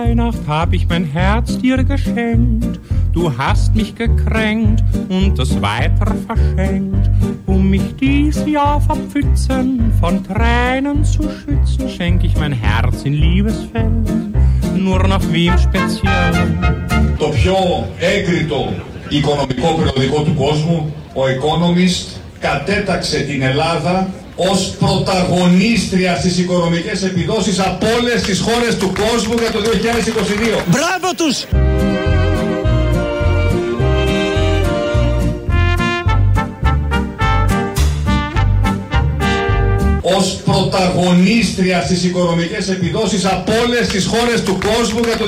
Weihnacht hab ich mein Herz dir geschenkt. Du hast mich gekränkt und es weiter verschenkt. Um mich dies Jahr verpfützen, von Tränen zu schützen, schenk ich mein Herz in Liebesfällen, nur noch wem speziell. Το πιο έγκριτο οικονομικό περιοδικό του κόσμου, ο Economist, κατέταξε την Ελλάδα ως πρωταγωνίστρια στις οικονομικές επιδόσεις από όλες τις χώρες του κόσμου για το 2022. Μπράβο τους! ως πρωταγωνίστρια στις οικονομικές επιδόσεις από όλες τις χώρες του κόσμου για το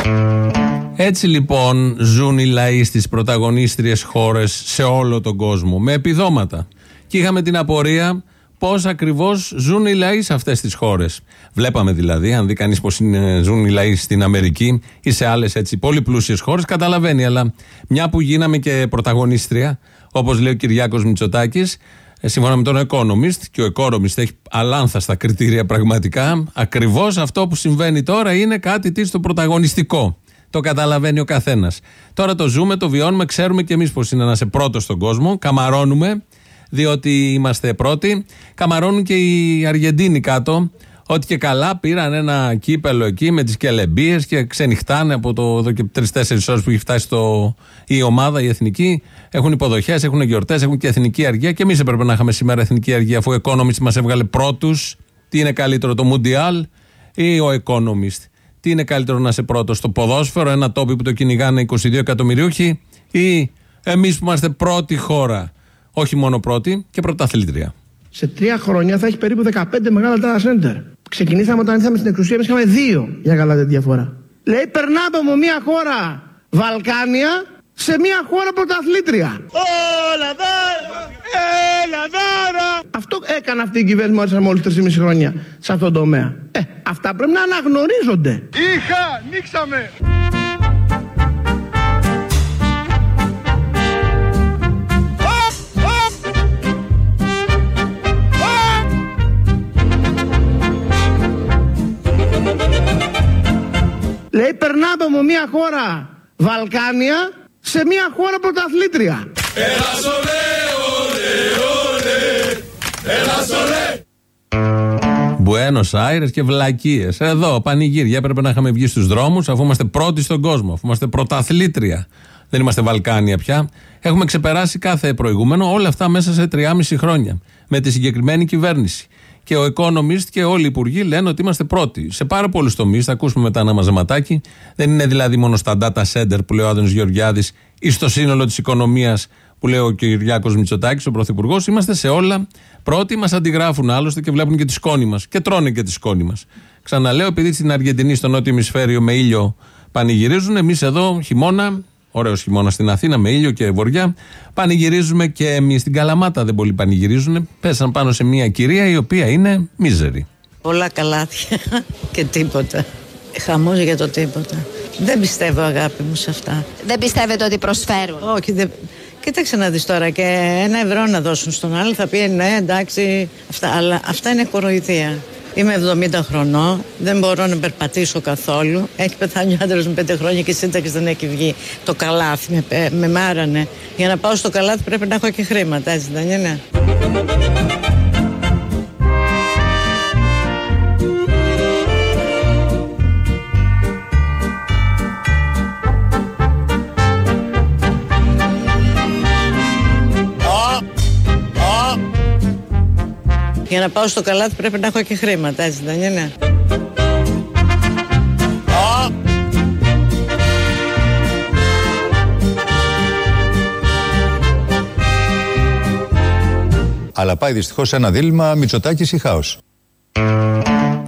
2022. Έτσι λοιπόν ζουν οι λαοί στις πρωταγωνίστριες χώρες σε όλο τον κόσμο με επιδόματα. Και είχαμε την απορία πώς ακριβώς ζουν οι λαοί σε αυτές τις χώρες. Βλέπαμε δηλαδή, αν δει κανείς πώς ζουν οι λαοί στην Αμερική ή σε άλλες έτσι πολύ πλούσιες χώρες, καταλαβαίνει. Αλλά μια που γίναμε και πρωταγωνίστρια, όπως λέει ο Κυριάκος Μητσοτάκης, ε, σύμφωνα με τον Economist, και ο Economist έχει αλάνθαστα κριτήρια πραγματικά, ακριβώς αυτό που συμβαίνει τώρα είναι κάτι τι στο πρωταγωνιστικό. Το καταλαβαίνει ο καθένας. Τώρα το ζούμε, το βιώνουμε, ξέρουμε κι εμείς πώς είναι να είσαι πρώτος στον κόσμο, καμαρώνουμε διότι είμαστε πρώτοι. Καμαρώνουν και οι Αργεντίνοι κάτω. Ότι και καλά πήραν ένα κύπελο εκεί με τις κελεμπίες και ξενυχτάνε από το εδώ και τρει-τέσσερι ώρες που έχει φτάσει το, η ομάδα, η εθνική. Έχουν υποδοχές, έχουν γιορτές, έχουν και εθνική αργία. Και εμείς έπρεπε να είχαμε σήμερα εθνική αργία, αφού ο Economist μας έβγαλε πρώτους. Τι είναι καλύτερο, το Mundial ή ο Economist; Τι είναι καλύτερο να είσαι πρώτος στο ποδόσφαιρο, ένα τόπι που το κυνηγάνε 22 εκατομμυρίουχοι, ή εμείς που είμαστε πρώτη χώρα; Όχι μόνο πρώτη και πρωταθλήτρια. Σε τρία χρόνια θα έχει περίπου 15 μεγάλα data center. Ξεκινήσαμε όταν ήρθαμε στην εξουσία, εμείς είχαμε δύο για καλά τη διαφορά. Λέει, περνάμε από μια χώρα Βαλκάνια σε μια χώρα πρωταθλήτρια. Όλα Έλα Αυτό έκανε αυτή η κυβέρνηση μόλις 3,5 χρόνια σε αυτόν τον τομέα. Ε, αυτά πρέπει να αναγνωρίζονται. Είχα, νίξαμε. Λέει περνάμε από μια χώρα Βαλκάνια σε μια χώρα πρωταθλήτρια. Μπουένο Άιρε και βλακίες. Εδώ, πανηγύρια. Έπρεπε να είχαμε βγει στους δρόμους αφού είμαστε πρώτοι στον κόσμο, αφού είμαστε πρωταθλήτρια. Δεν είμαστε Βαλκάνια πια. Έχουμε ξεπεράσει κάθε προηγούμενο όλα αυτά μέσα σε 3,5 χρόνια. Με τη συγκεκριμένη κυβέρνηση. Και ο Economist και όλοι οι υπουργοί λένε ότι είμαστε πρώτοι σε πάρα πολλούς τομείς. Θα ακούσουμε μετά ένα μαζεματάκι. Δεν είναι δηλαδή μόνο στα data center που λέει ο Άδωνο Γεωργιάδης ή στο σύνολο της οικονομίας που λέει ο Κυριάκος Μητσοτάκης, ο Πρωθυπουργός. Είμαστε σε όλα πρώτοι. Μας αντιγράφουν άλλωστε και βλέπουν και τη σκόνη μας. Και τρώνε και τη σκόνη μας. Ξαναλέω, επειδή στην Αργεντινή, στο νότιο ημισφαίριο με ήλιο πανηγυρίζουν, εμείς εδώ χειμώνα Ωραίος χειμώνας στην Αθήνα με ήλιο και βοριά. Πανηγυρίζουμε και εμείς στην Καλαμάτα δεν πολύ πανηγυρίζουν. Πέσαν πάνω σε μια κυρία η οποία είναι μίζερη. Πολλά καλάθια και τίποτα. Χαμός για το τίποτα. Δεν πιστεύω αγάπη μου σε αυτά. Δεν πιστεύετε ότι προσφέρουν; Όχι, δεν... Κοίταξε να δεις τώρα και ένα ευρώ να δώσουν στον άλλο θα πει ναι εντάξει αυτά, αλλά αυτά είναι κοροϊδία. Είμαι 70 χρονών, δεν μπορώ να περπατήσω καθόλου. Έχει πεθάνει ο άντρας μου 5 χρόνια και η σύνταξη δεν έχει βγει. Το καλάθι με, με μάρανε. Για να πάω στο καλάθι πρέπει να έχω και χρήματα, έτσι δεν είναι; Για να πάω στο καλάθι πρέπει να έχω και χρήματα, έτσι δεν είναι; Αλλά πάει δυστυχώς ένα δίλημα Μητσοτάκης ή χάος.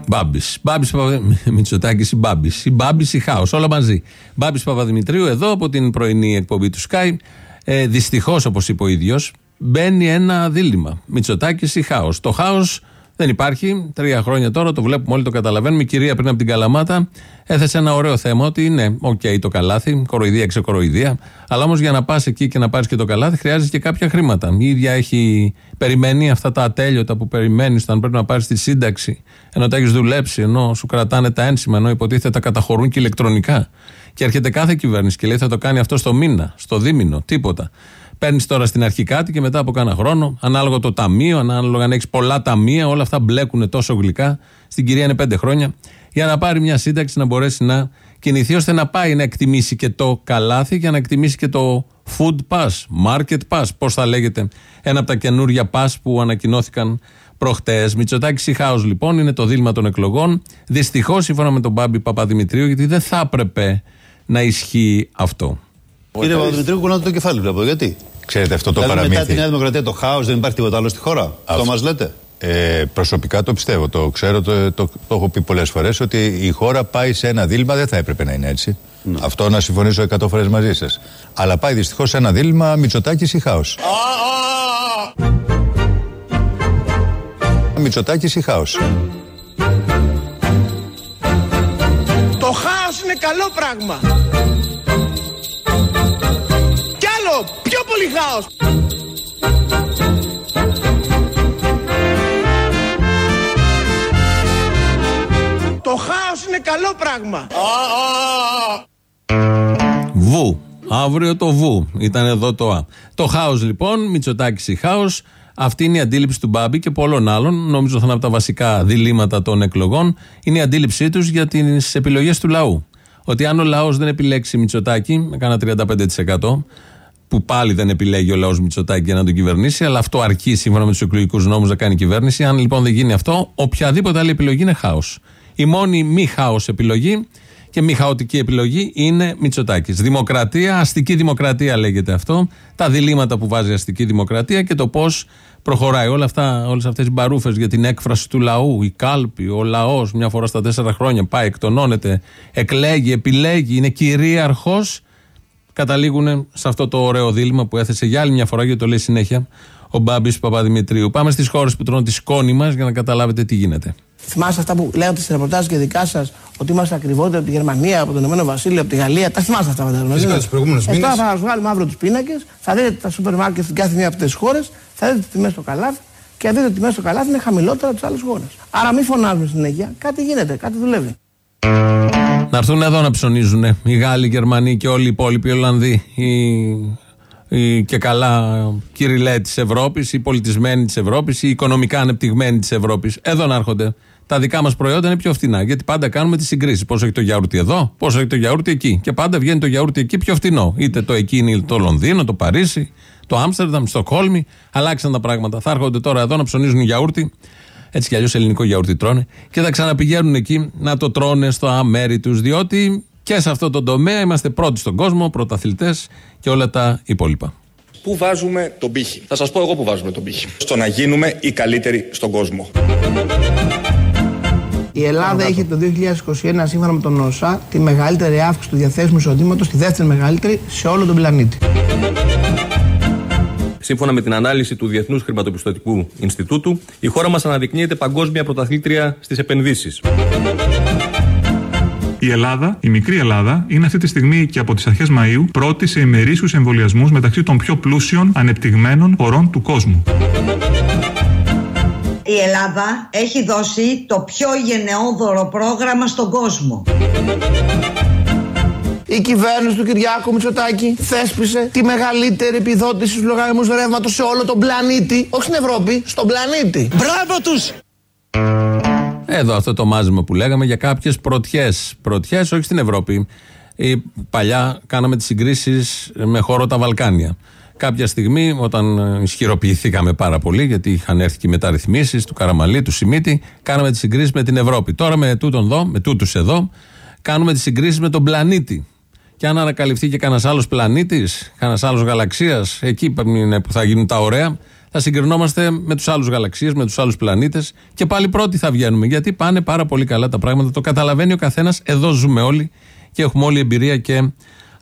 Μπάμπης. Μπάμπης Μητσοτάκης ή Μπάμπης. Ή Μπάμπης ή χάος. Όλα μαζί. Μπάμπης Παπαδημητρίου εδώ από την πρωινή εκπομπή του Sky. Ε, Δυστυχώς, όπως είπε ο ίδιος, μπαίνει ένα δίλημμα. Μητσοτάκης ή χάος. Το χάος Δεν υπάρχει. Τρία χρόνια τώρα το βλέπουμε όλοι, το καταλαβαίνουμε. Η κυρία πριν από την Καλαμάτα έθεσε ένα ωραίο θέμα ότι ναι, οκ, το καλάθι, κοροϊδία, ξεκοροϊδία. Αλλά όμως για να πας εκεί και να πάρεις και το καλάθι χρειάζεται και κάποια χρήματα. Η ίδια έχει περιμένει αυτά τα ατέλειωτα που περιμένεις όταν πρέπει να πάρεις τη σύνταξη, ενώ τα έχεις δουλέψει, ενώ σου κρατάνε τα ένσημα, ενώ υποτίθεται τα καταχωρούν και ηλεκτρονικά. Και έρχεται κάθε κυβέρνηση και λέει θα το κάνει αυτό στο μήνα, στο δίμηνο, τίποτα. Παίρνεις τώρα στην αρχή κάτι και μετά από κάνα χρόνο, ανάλογα το ταμείο, ανάλογα αν έχεις πολλά ταμεία, όλα αυτά μπλέκουν τόσο γλυκά. Στην κυρία είναι πέντε χρόνια, για να πάρει μια σύνταξη να μπορέσει να κινηθεί ώστε να πάει να εκτιμήσει και το καλάθι και να εκτιμήσει και το food pass, market pass, πώς θα λέγεται, ένα από τα καινούργια pass που ανακοινώθηκαν προχτές. Μητσοτάκης Χάο λοιπόν είναι το δίλημα των εκλογών. Δυστυχώς, σύμφωνα με τον Μπάμπη Παπαδημητρίου, γιατί δεν θα έπρεπε να ισχύει αυτό. Κύριε Παπαδημητρίου, κουνάτε το κεφάλι, βλέπω. Γιατί; Ξέρετε αυτό το δηλαδή, παραμύθι. μετά τη Νέα Δημοκρατία το χάος δεν υπάρχει τίποτα άλλο στη χώρα; Αυτό μας λέτε; Ε, προσωπικά το πιστεύω, το ξέρω, το, το, το έχω πει πολλές φορές ότι η χώρα πάει σε ένα δίλημα, δεν θα έπρεπε να είναι έτσι. Ναι. Αυτό να συμφωνήσω 100 φορές μαζί σας. Αλλά πάει δυστυχώς σε ένα δίλημα Μητσοτάκης ή χάος. Μητσοτάκης ή χάος. Το χάος είναι καλό πράγμα. Πολύ χάος. Το χάος είναι καλό πράγμα. Βου. Αύριο το Βου. Ήταν εδώ το Α. Το χάος λοιπόν, Μητσοτάκης ή χάος. Αυτή είναι η αντίληψη του Μπάμπη και πολλών άλλων. Νομίζω θα είναι από τα βασικά διλήμματα των εκλογών. Είναι η αντίληψή τους για τις επιλογές του λαού. Ότι αν ο λαός δεν επιλέξει Μητσοτάκη με κάνα 35%, που πάλι δεν επιλέγει ο λαός Μητσοτάκη για να τον κυβερνήσει, αλλά αυτό αρκεί σύμφωνα με τους εκλογικούς νόμους να κάνει κυβέρνηση. Αν λοιπόν δεν γίνει αυτό, οποιαδήποτε άλλη επιλογή είναι χάος. Η μόνη μη χάος επιλογή και μη χαοτική επιλογή είναι Μητσοτάκης. Δημοκρατία, αστική δημοκρατία λέγεται αυτό. Τα διλήμματα που βάζει η αστική δημοκρατία και το πώς προχωράει. Όλα αυτά, όλες αυτές οι μπαρούφες για την έκφραση του λαού, η κάλπη, ο λαός μια φορά στα τέσσερα χρόνια πάει, εκτονώνεται, εκλέγει, επιλέγει, είναι κυρίαρχος καταλήγουν σε αυτό το ωραίο δίλημα που έθεσε για άλλη μια φορά γιατί το λέει συνέχεια ο Μπάμπης Παπαδημητρίου. Πάμε στις χώρες που τρώνε τη σκόνη μας για να καταλάβετε τι γίνεται. Θυμάστε αυτά που λέγατε σε ρεπορτάζ και δικά σας ότι είμαστε ακριβότεροι από τη Γερμανία, από το Ηνωμένο Βασίλειο, από τη Γαλλία. Τα θυμάστε αυτά φαντάζομαι. Φυσικά, τους προηγούμενους Ε, μήνες. Τώρα θα σα βγάλουμε αύριο τους πίνακες, θα δείτε τα σούπερ μάρκετ στην κάθε μία από αυτέ τις χώρες, θα δείτε τις τιμές στο καλάθι και αν δείτε ότι τιμές στο καλάθι είναι χαμηλότερα από τις άλλες χώρες. Άρα μην φωνάζουμε συνέχεια. Κάτι γίνεται, κάτι δουλεύει. Να έρθουν εδώ να ψωνίζουν οι Γάλλοι, οι Γερμανοί και όλοι οι υπόλοιποι Ολλανδοί. Οι, οι και καλά κυριλέ της Ευρώπης, οι πολιτισμένοι της Ευρώπης, οι οικονομικά ανεπτυγμένοι της Ευρώπης. Εδώ να έρχονται. Τα δικά μας προϊόντα είναι πιο φθηνά. Γιατί πάντα κάνουμε τις συγκρίσεις. Πόσο έχει το γιαούρτι εδώ, πόσο έχει το γιαούρτι εκεί. Και πάντα βγαίνει το γιαούρτι εκεί πιο φθηνό. Είτε το εκεί είναι το Λονδίνο, το Παρίσι, το Άμστερνταμ, το Στοκχόλμη. Αλλάξαν τα πράγματα. Θα έρχονται τώρα εδώ να ψωνίζουν γιαούρτι. Έτσι κι αλλιώς ελληνικό γιαούρτι τρώνε. Και θα ξαναπηγαίνουν εκεί να το τρώνε στο αμέρι τους. Διότι και σε αυτό το τομέα είμαστε πρώτοι στον κόσμο, πρωταθλητές και όλα τα υπόλοιπα. Πού βάζουμε τον πύχη; Θα σας πω εγώ που βάζουμε τον πύχη. Στο να γίνουμε οι καλύτεροι στον κόσμο. Η Ελλάδα είχε το 2021 σύμφωνα με τον ΩΣΑ τη μεγαλύτερη αύξηση του διαθέσιμου εισοδήματος, τη δεύτερη μεγαλύτερη σε όλο τον πλανήτη. Σύμφωνα με την ανάλυση του Διεθνούς Χρηματοπιστωτικού Ινστιτούτου, η χώρα μας αναδεικνύεται παγκόσμια πρωταθλήτρια στις επενδύσεις. Η Ελλάδα, η μικρή Ελλάδα, είναι αυτή τη στιγμή και από τις αρχές Μαΐου πρώτη σε ημερήσιους εμβολιασμούς μεταξύ των πιο πλούσιων ανεπτυγμένων χωρών του κόσμου. Η Ελλάδα έχει δώσει το πιο γενναιόδωρο πρόγραμμα στον κόσμο. Η κυβέρνηση του Κυριάκου Μητσοτάκη θέσπισε τη μεγαλύτερη επιδότηση στους λογαριασμούς ρεύματος σε όλο τον πλανήτη. Όχι στην Ευρώπη, στον πλανήτη. Μπράβο τους! Εδώ αυτό το μάζεμα που λέγαμε για κάποιες πρωτιές. Πρωτιές, όχι στην Ευρώπη. Ε, παλιά κάναμε τις συγκρίσεις με χώρο τα Βαλκάνια. Κάποια στιγμή, όταν ε, ισχυροποιηθήκαμε πάρα πολύ, γιατί είχαν έρθει και οι μεταρρυθμίσεις του Καραμαλή, του Σιμίτη, κάναμε τις συγκρίσεις με την Ευρώπη. Τώρα με τούτον εδώ, με τούτους εδώ, κάνουμε τις συγκρίσεις με τον πλανήτη. Και αν ανακαλυφθεί και κανένας άλλος πλανήτης, κανένας άλλος γαλαξίας, εκεί είναι που θα γίνουν τα ωραία, θα συγκρινόμαστε με τους άλλους γαλαξίες, με τους άλλους πλανήτες και πάλι πρώτοι θα βγαίνουμε. Γιατί πάνε πάρα πολύ καλά τα πράγματα. Το καταλαβαίνει ο καθένας. Εδώ ζούμε όλοι και έχουμε όλη εμπειρία και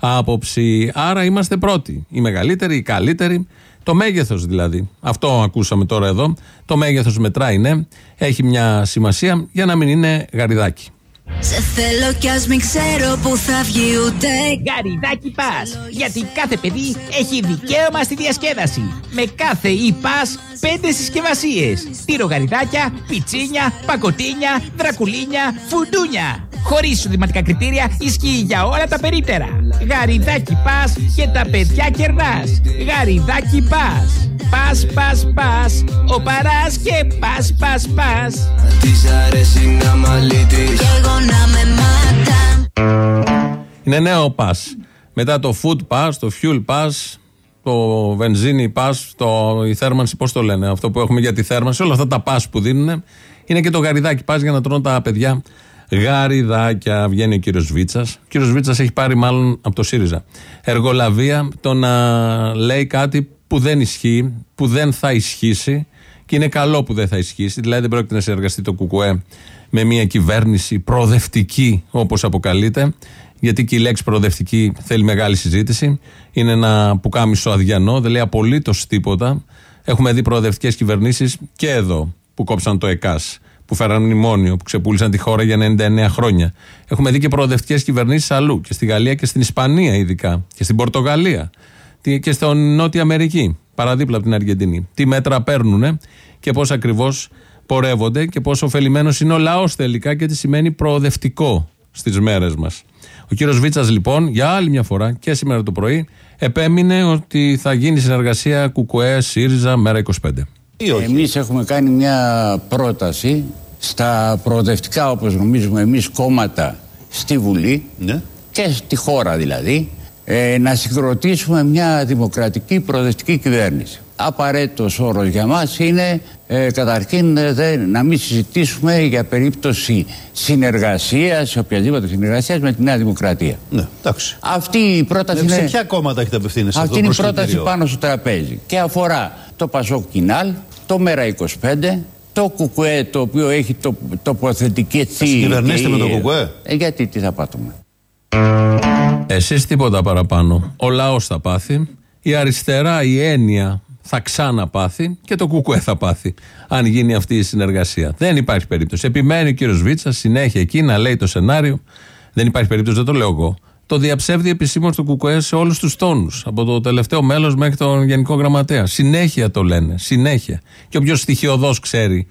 άποψη. Άρα είμαστε πρώτοι. Οι μεγαλύτεροι, οι καλύτεροι. Το μέγεθος δηλαδή. Αυτό ακούσαμε τώρα εδώ. Το μέγεθος μετράει, ναι. Έχει μια σημασία για να μην είναι γαριδάκι. Σε θέλω κι ας μην ξέρω που θα βγει ούτε Γαριδάκι πας Γιατί κάθε παιδί έχει δικαίωμα στη διασκέδαση. Με κάθε ή πας πέντε συσκευασίες. Τυρογαριδάκια, πιτσίνια, πακοτίνια, δρακουλίνια, φουντούνια. Χωρίς οδηματικά κριτήρια ισχύει για όλα τα περίπτερα. Γαριδάκι πας και τα παιδιά κερνάς Γαριδάκι πας. Πας, πας, πας. Ο παράς και πας, πας, πας. Της αρέσει να μαλίτης Κι εγώ να με μάτα Είναι νέο pass. Μετά το food pass, το fuel pass, το βενζίνη pass, το, η θέρμανση, πώς το λένε, αυτό που έχουμε για τη θέρμανση, όλα αυτά τα pass που δίνουν. Είναι και το γαριδάκι pass για να τρώνε τα παιδιά γαριδάκια. Βγαίνει ο κύριος Βίτσας. Ο κύριος Βίτσας έχει πάρει μάλλον από το ΣΥΡΙΖΑ εργολαβία το να λέει κάτι που δεν ισχύει, που δεν θα ισχύσει και είναι καλό που δεν θα ισχύσει. Δηλαδή δεν πρόκειται να συνεργαστεί το ΚΚΕ με μια κυβέρνηση προοδευτική όπως αποκαλείται γιατί και η λέξη προοδευτική θέλει μεγάλη συζήτηση. Είναι ένα πουκάμισο αδιανό, δεν λέει απολύτως τίποτα. Έχουμε δει προοδευτικές κυβερνήσεις και εδώ που κόψαν το ΕΚΑΣ, που φέραν μνημόνιο, που ξεπούλησαν τη χώρα για 99 χρόνια. Έχουμε δει και προοδευτικές κυβερνήσεις αλλού, και στη Γαλλία και στην Ισπανία ειδικά, και στην Πορτογαλία τι- και στην Νότια Αμερική, παραδίπλα από την Αργεντινή. Τι μέτρα παίρνουν και πώς ακριβώς πορεύονται και πόσο ωφελημένος είναι ο λαός τελικά και τι σημαίνει προοδευτικό στις μέρες μας. Ο κύριος Βίτσας, λοιπόν, για άλλη μια φορά και σήμερα το πρωί, επέμεινε ότι θα γίνει συνεργασία ΚΚΕ ΣΥΡΙΖΑ μέρα 25. Εμείς έχουμε κάνει μια πρόταση στα προοδευτικά όπως νομίζουμε εμείς κόμματα στη Βουλή και στη χώρα δηλαδή ε, να συγκροτήσουμε μια δημοκρατική προοδευτική κυβέρνηση. Απαραίτητος όρος για μας είναι ε, καταρχήν ε, δεν- να μην συζητήσουμε για περίπτωση συνεργασίας, οποιαδήποτε συνεργασίας με τη Νέα Δημοκρατία. Ναι, εντάξει. Αυτή η πρόταση Ναι, σε είναι... ποια κόμματα έχετε απευθύνει σε αυτό Αυτή το είναι η πρόταση προσκλητήριο; πάνω στο τραπέζι και αφορά το Πασόκ Κινάλ, το Μέρα 25, το Κουκουέ το οποίο έχει το, τοποθετική Θα συγκυβερνήσετε με το ΚΚΕ; Ε, γιατί τι θα πάτουμε. Εσείς τίποτα παραπάνω. Ο λαός θα πάθει, η αριστερά, η έννοια θα ξαναπάθει και το κουκουέ θα πάθει. Αν γίνει αυτή η συνεργασία. Δεν υπάρχει περίπτωση. Επιμένει ο κύριος Βίτσα συνέχεια εκεί να λέει το σενάριο. Δεν υπάρχει περίπτωση, δεν το λέω εγώ. Το διαψεύδει επισήμως το κουκουέ σε όλους τους τόνους. Από το τελευταίο μέλος μέχρι τον Γενικό Γραμματέα. Συνέχεια το λένε. Συνέχεια. Και όποιος στοιχειοδός ξέρει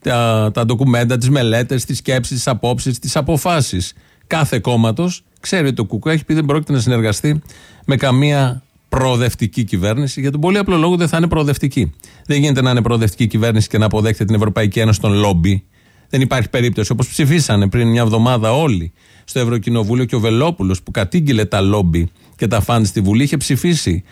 τα, τα ντοκουμέντα, τις μελέτες, τις σκέψεις, τις απόψεις, τις αποφάσεις κάθε κόμματος, ξέρει ότι το ΚΚΕ έχει πει δεν πρόκειται να συνεργαστεί με καμία προοδευτική κυβέρνηση. Για τον πολύ απλό λόγο δεν θα είναι προοδευτική. Δεν γίνεται να είναι προοδευτική κυβέρνηση και να αποδέχεται την Ευρωπαϊκή Ένωση των λόμπι. Δεν υπάρχει περίπτωση. Όπως ψηφίσανε πριν μια εβδομάδα όλοι στο Ευρωκοινοβούλιο και ο Βελόπουλος που κατήγγειλε τα λόμπι και τα φαν στη Βουλή είχε ψηφίσει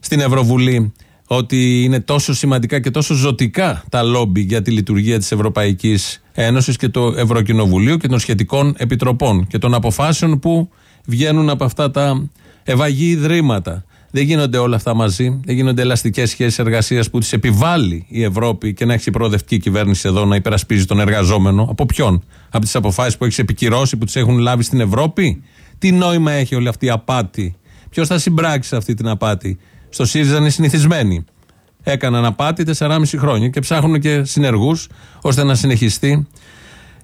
στην Ευρωβουλή ότι είναι τόσο σημαντικά και τόσο ζωτικά τα λόμπι για τη λειτουργία της Ευρωπαϊκής Ένωσης και του Ευρωκοινοβουλίου και των σχετικών επιτροπών και των αποφάσεων που βγαίνουν από αυτά τα ευαγή ιδρύματα. Δεν γίνονται όλα αυτά μαζί. Δεν γίνονται ελαστικές σχέσεις εργασίας που τις επιβάλλει η Ευρώπη και να έχει προοδευτική κυβέρνηση εδώ να υπερασπίζει τον εργαζόμενο. Από ποιον; Από τις αποφάσεις που έχεις επικυρώσει, που τις έχουν λάβει στην Ευρώπη; Τι νόημα έχει όλη αυτή η απάτη; Ποιος θα συμπράξει σε αυτή την απάτη; Στο ΣΥΡΙΖΑ είναι συνηθισμένοι. Έκαναν απάτη 4,5 χρόνια και ψάχνουν και συνεργούς ώστε να συνεχιστεί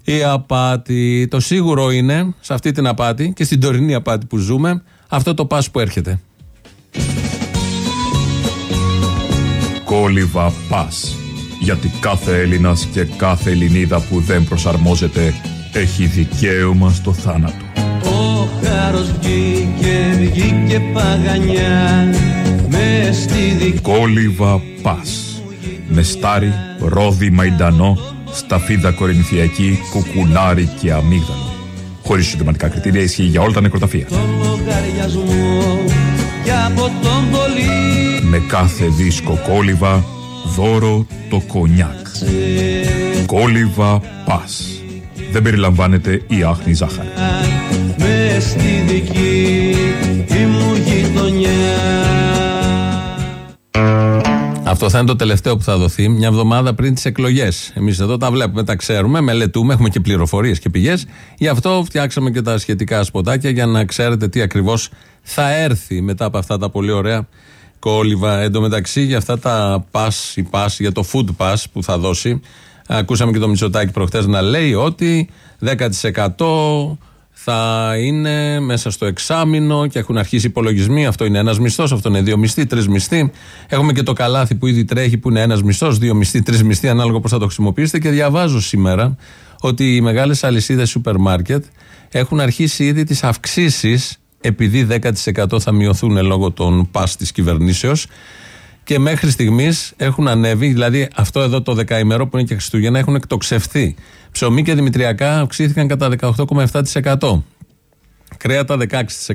η απάτη. Το σίγουρο είναι σε αυτή την απάτη και στην τωρινή απάτη που ζούμε αυτό το πας που έρχεται. Κόλυβα πας. Γιατί κάθε Έλληνας και κάθε Ελληνίδα που δεν προσαρμόζεται έχει δικαίωμα στο θάνατο. Ο χάρος βγήκε, βγήκε παγανιά με στη δική Κόλυβα πας. Μεστάρι, ρόδι, μαϊντανό, σταφίδα κορινθιακή, κουκουνάρι και αμύγδαλο. Χωρίς συντηματικά κριτήρια ισχύει για όλα τα νεκροταφεία. λογαριασμό και από τον πολύ Με κάθε δίσκο κόλυβα, δώρο το κονιάκ. Κόλυβα πας. Δεν περιλαμβάνεται η άχνη ζάχαρη. μες στη δική τη μου γειτονιά Αυτό θα είναι το τελευταίο που θα δοθεί μια εβδομάδα πριν τις εκλογές. Εμείς εδώ τα βλέπουμε, τα ξέρουμε, μελετούμε, έχουμε και πληροφορίες και πηγές. Γι' αυτό φτιάξαμε και τα σχετικά σποτάκια για να ξέρετε τι ακριβώς θα έρθει μετά από αυτά τα πολύ ωραία δυσκόλυβα. Εν τω μεταξύ, για αυτά τα pass, η pass, για το food pass που θα δώσει, ακούσαμε και το Μητσοτάκι προχτές να λέει ότι 10% θα είναι μέσα στο εξάμεινο και έχουν αρχίσει υπολογισμοί. Αυτό είναι ένας μισθός, αυτό είναι δύο μισθοί, τρεις μισθοί. Έχουμε και το καλάθι που ήδη τρέχει, που είναι ένας μισθός, δύο μισθοί, τρεις μισθοί, ανάλογα πώς θα το χρησιμοποιήσετε. Και διαβάζω σήμερα ότι οι μεγάλες αλυσίδες σούπερ μάρκετ έχουν αρχίσει ήδη τις αυξήσεις, επειδή 10% θα μειωθούν λόγω των πας της κυβερνήσεως. Και μέχρι στιγμής έχουν ανέβει, δηλαδή αυτό εδώ το δεκαημερό που είναι και Χριστούγεννα, έχουν εκτοξευθεί. Ψωμί και δημητριακά αυξήθηκαν κατά 18,7%. Κρέατα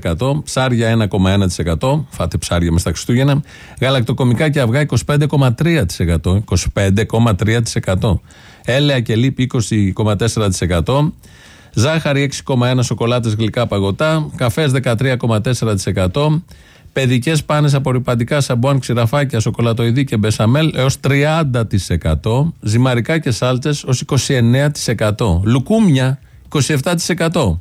16%, ψάρια 1,1%, φάτε ψάρια μες στα Χριστούγεννα, γαλακτοκομικά και αυγά 25,3%, 25,3%, έλαια και λίπη 20,4%, ζάχαρη 6,1% σοκολάτες γλυκά παγωτά, καφές 13,4%, Παιδικές πάνες απορριπαντικά σαμπουάν, ξηραφάκια, σοκολατοειδή και μπεσαμέλ έως 30%. Ζυμαρικά και σάλτσε ως 29%. Λουκούμια 27%.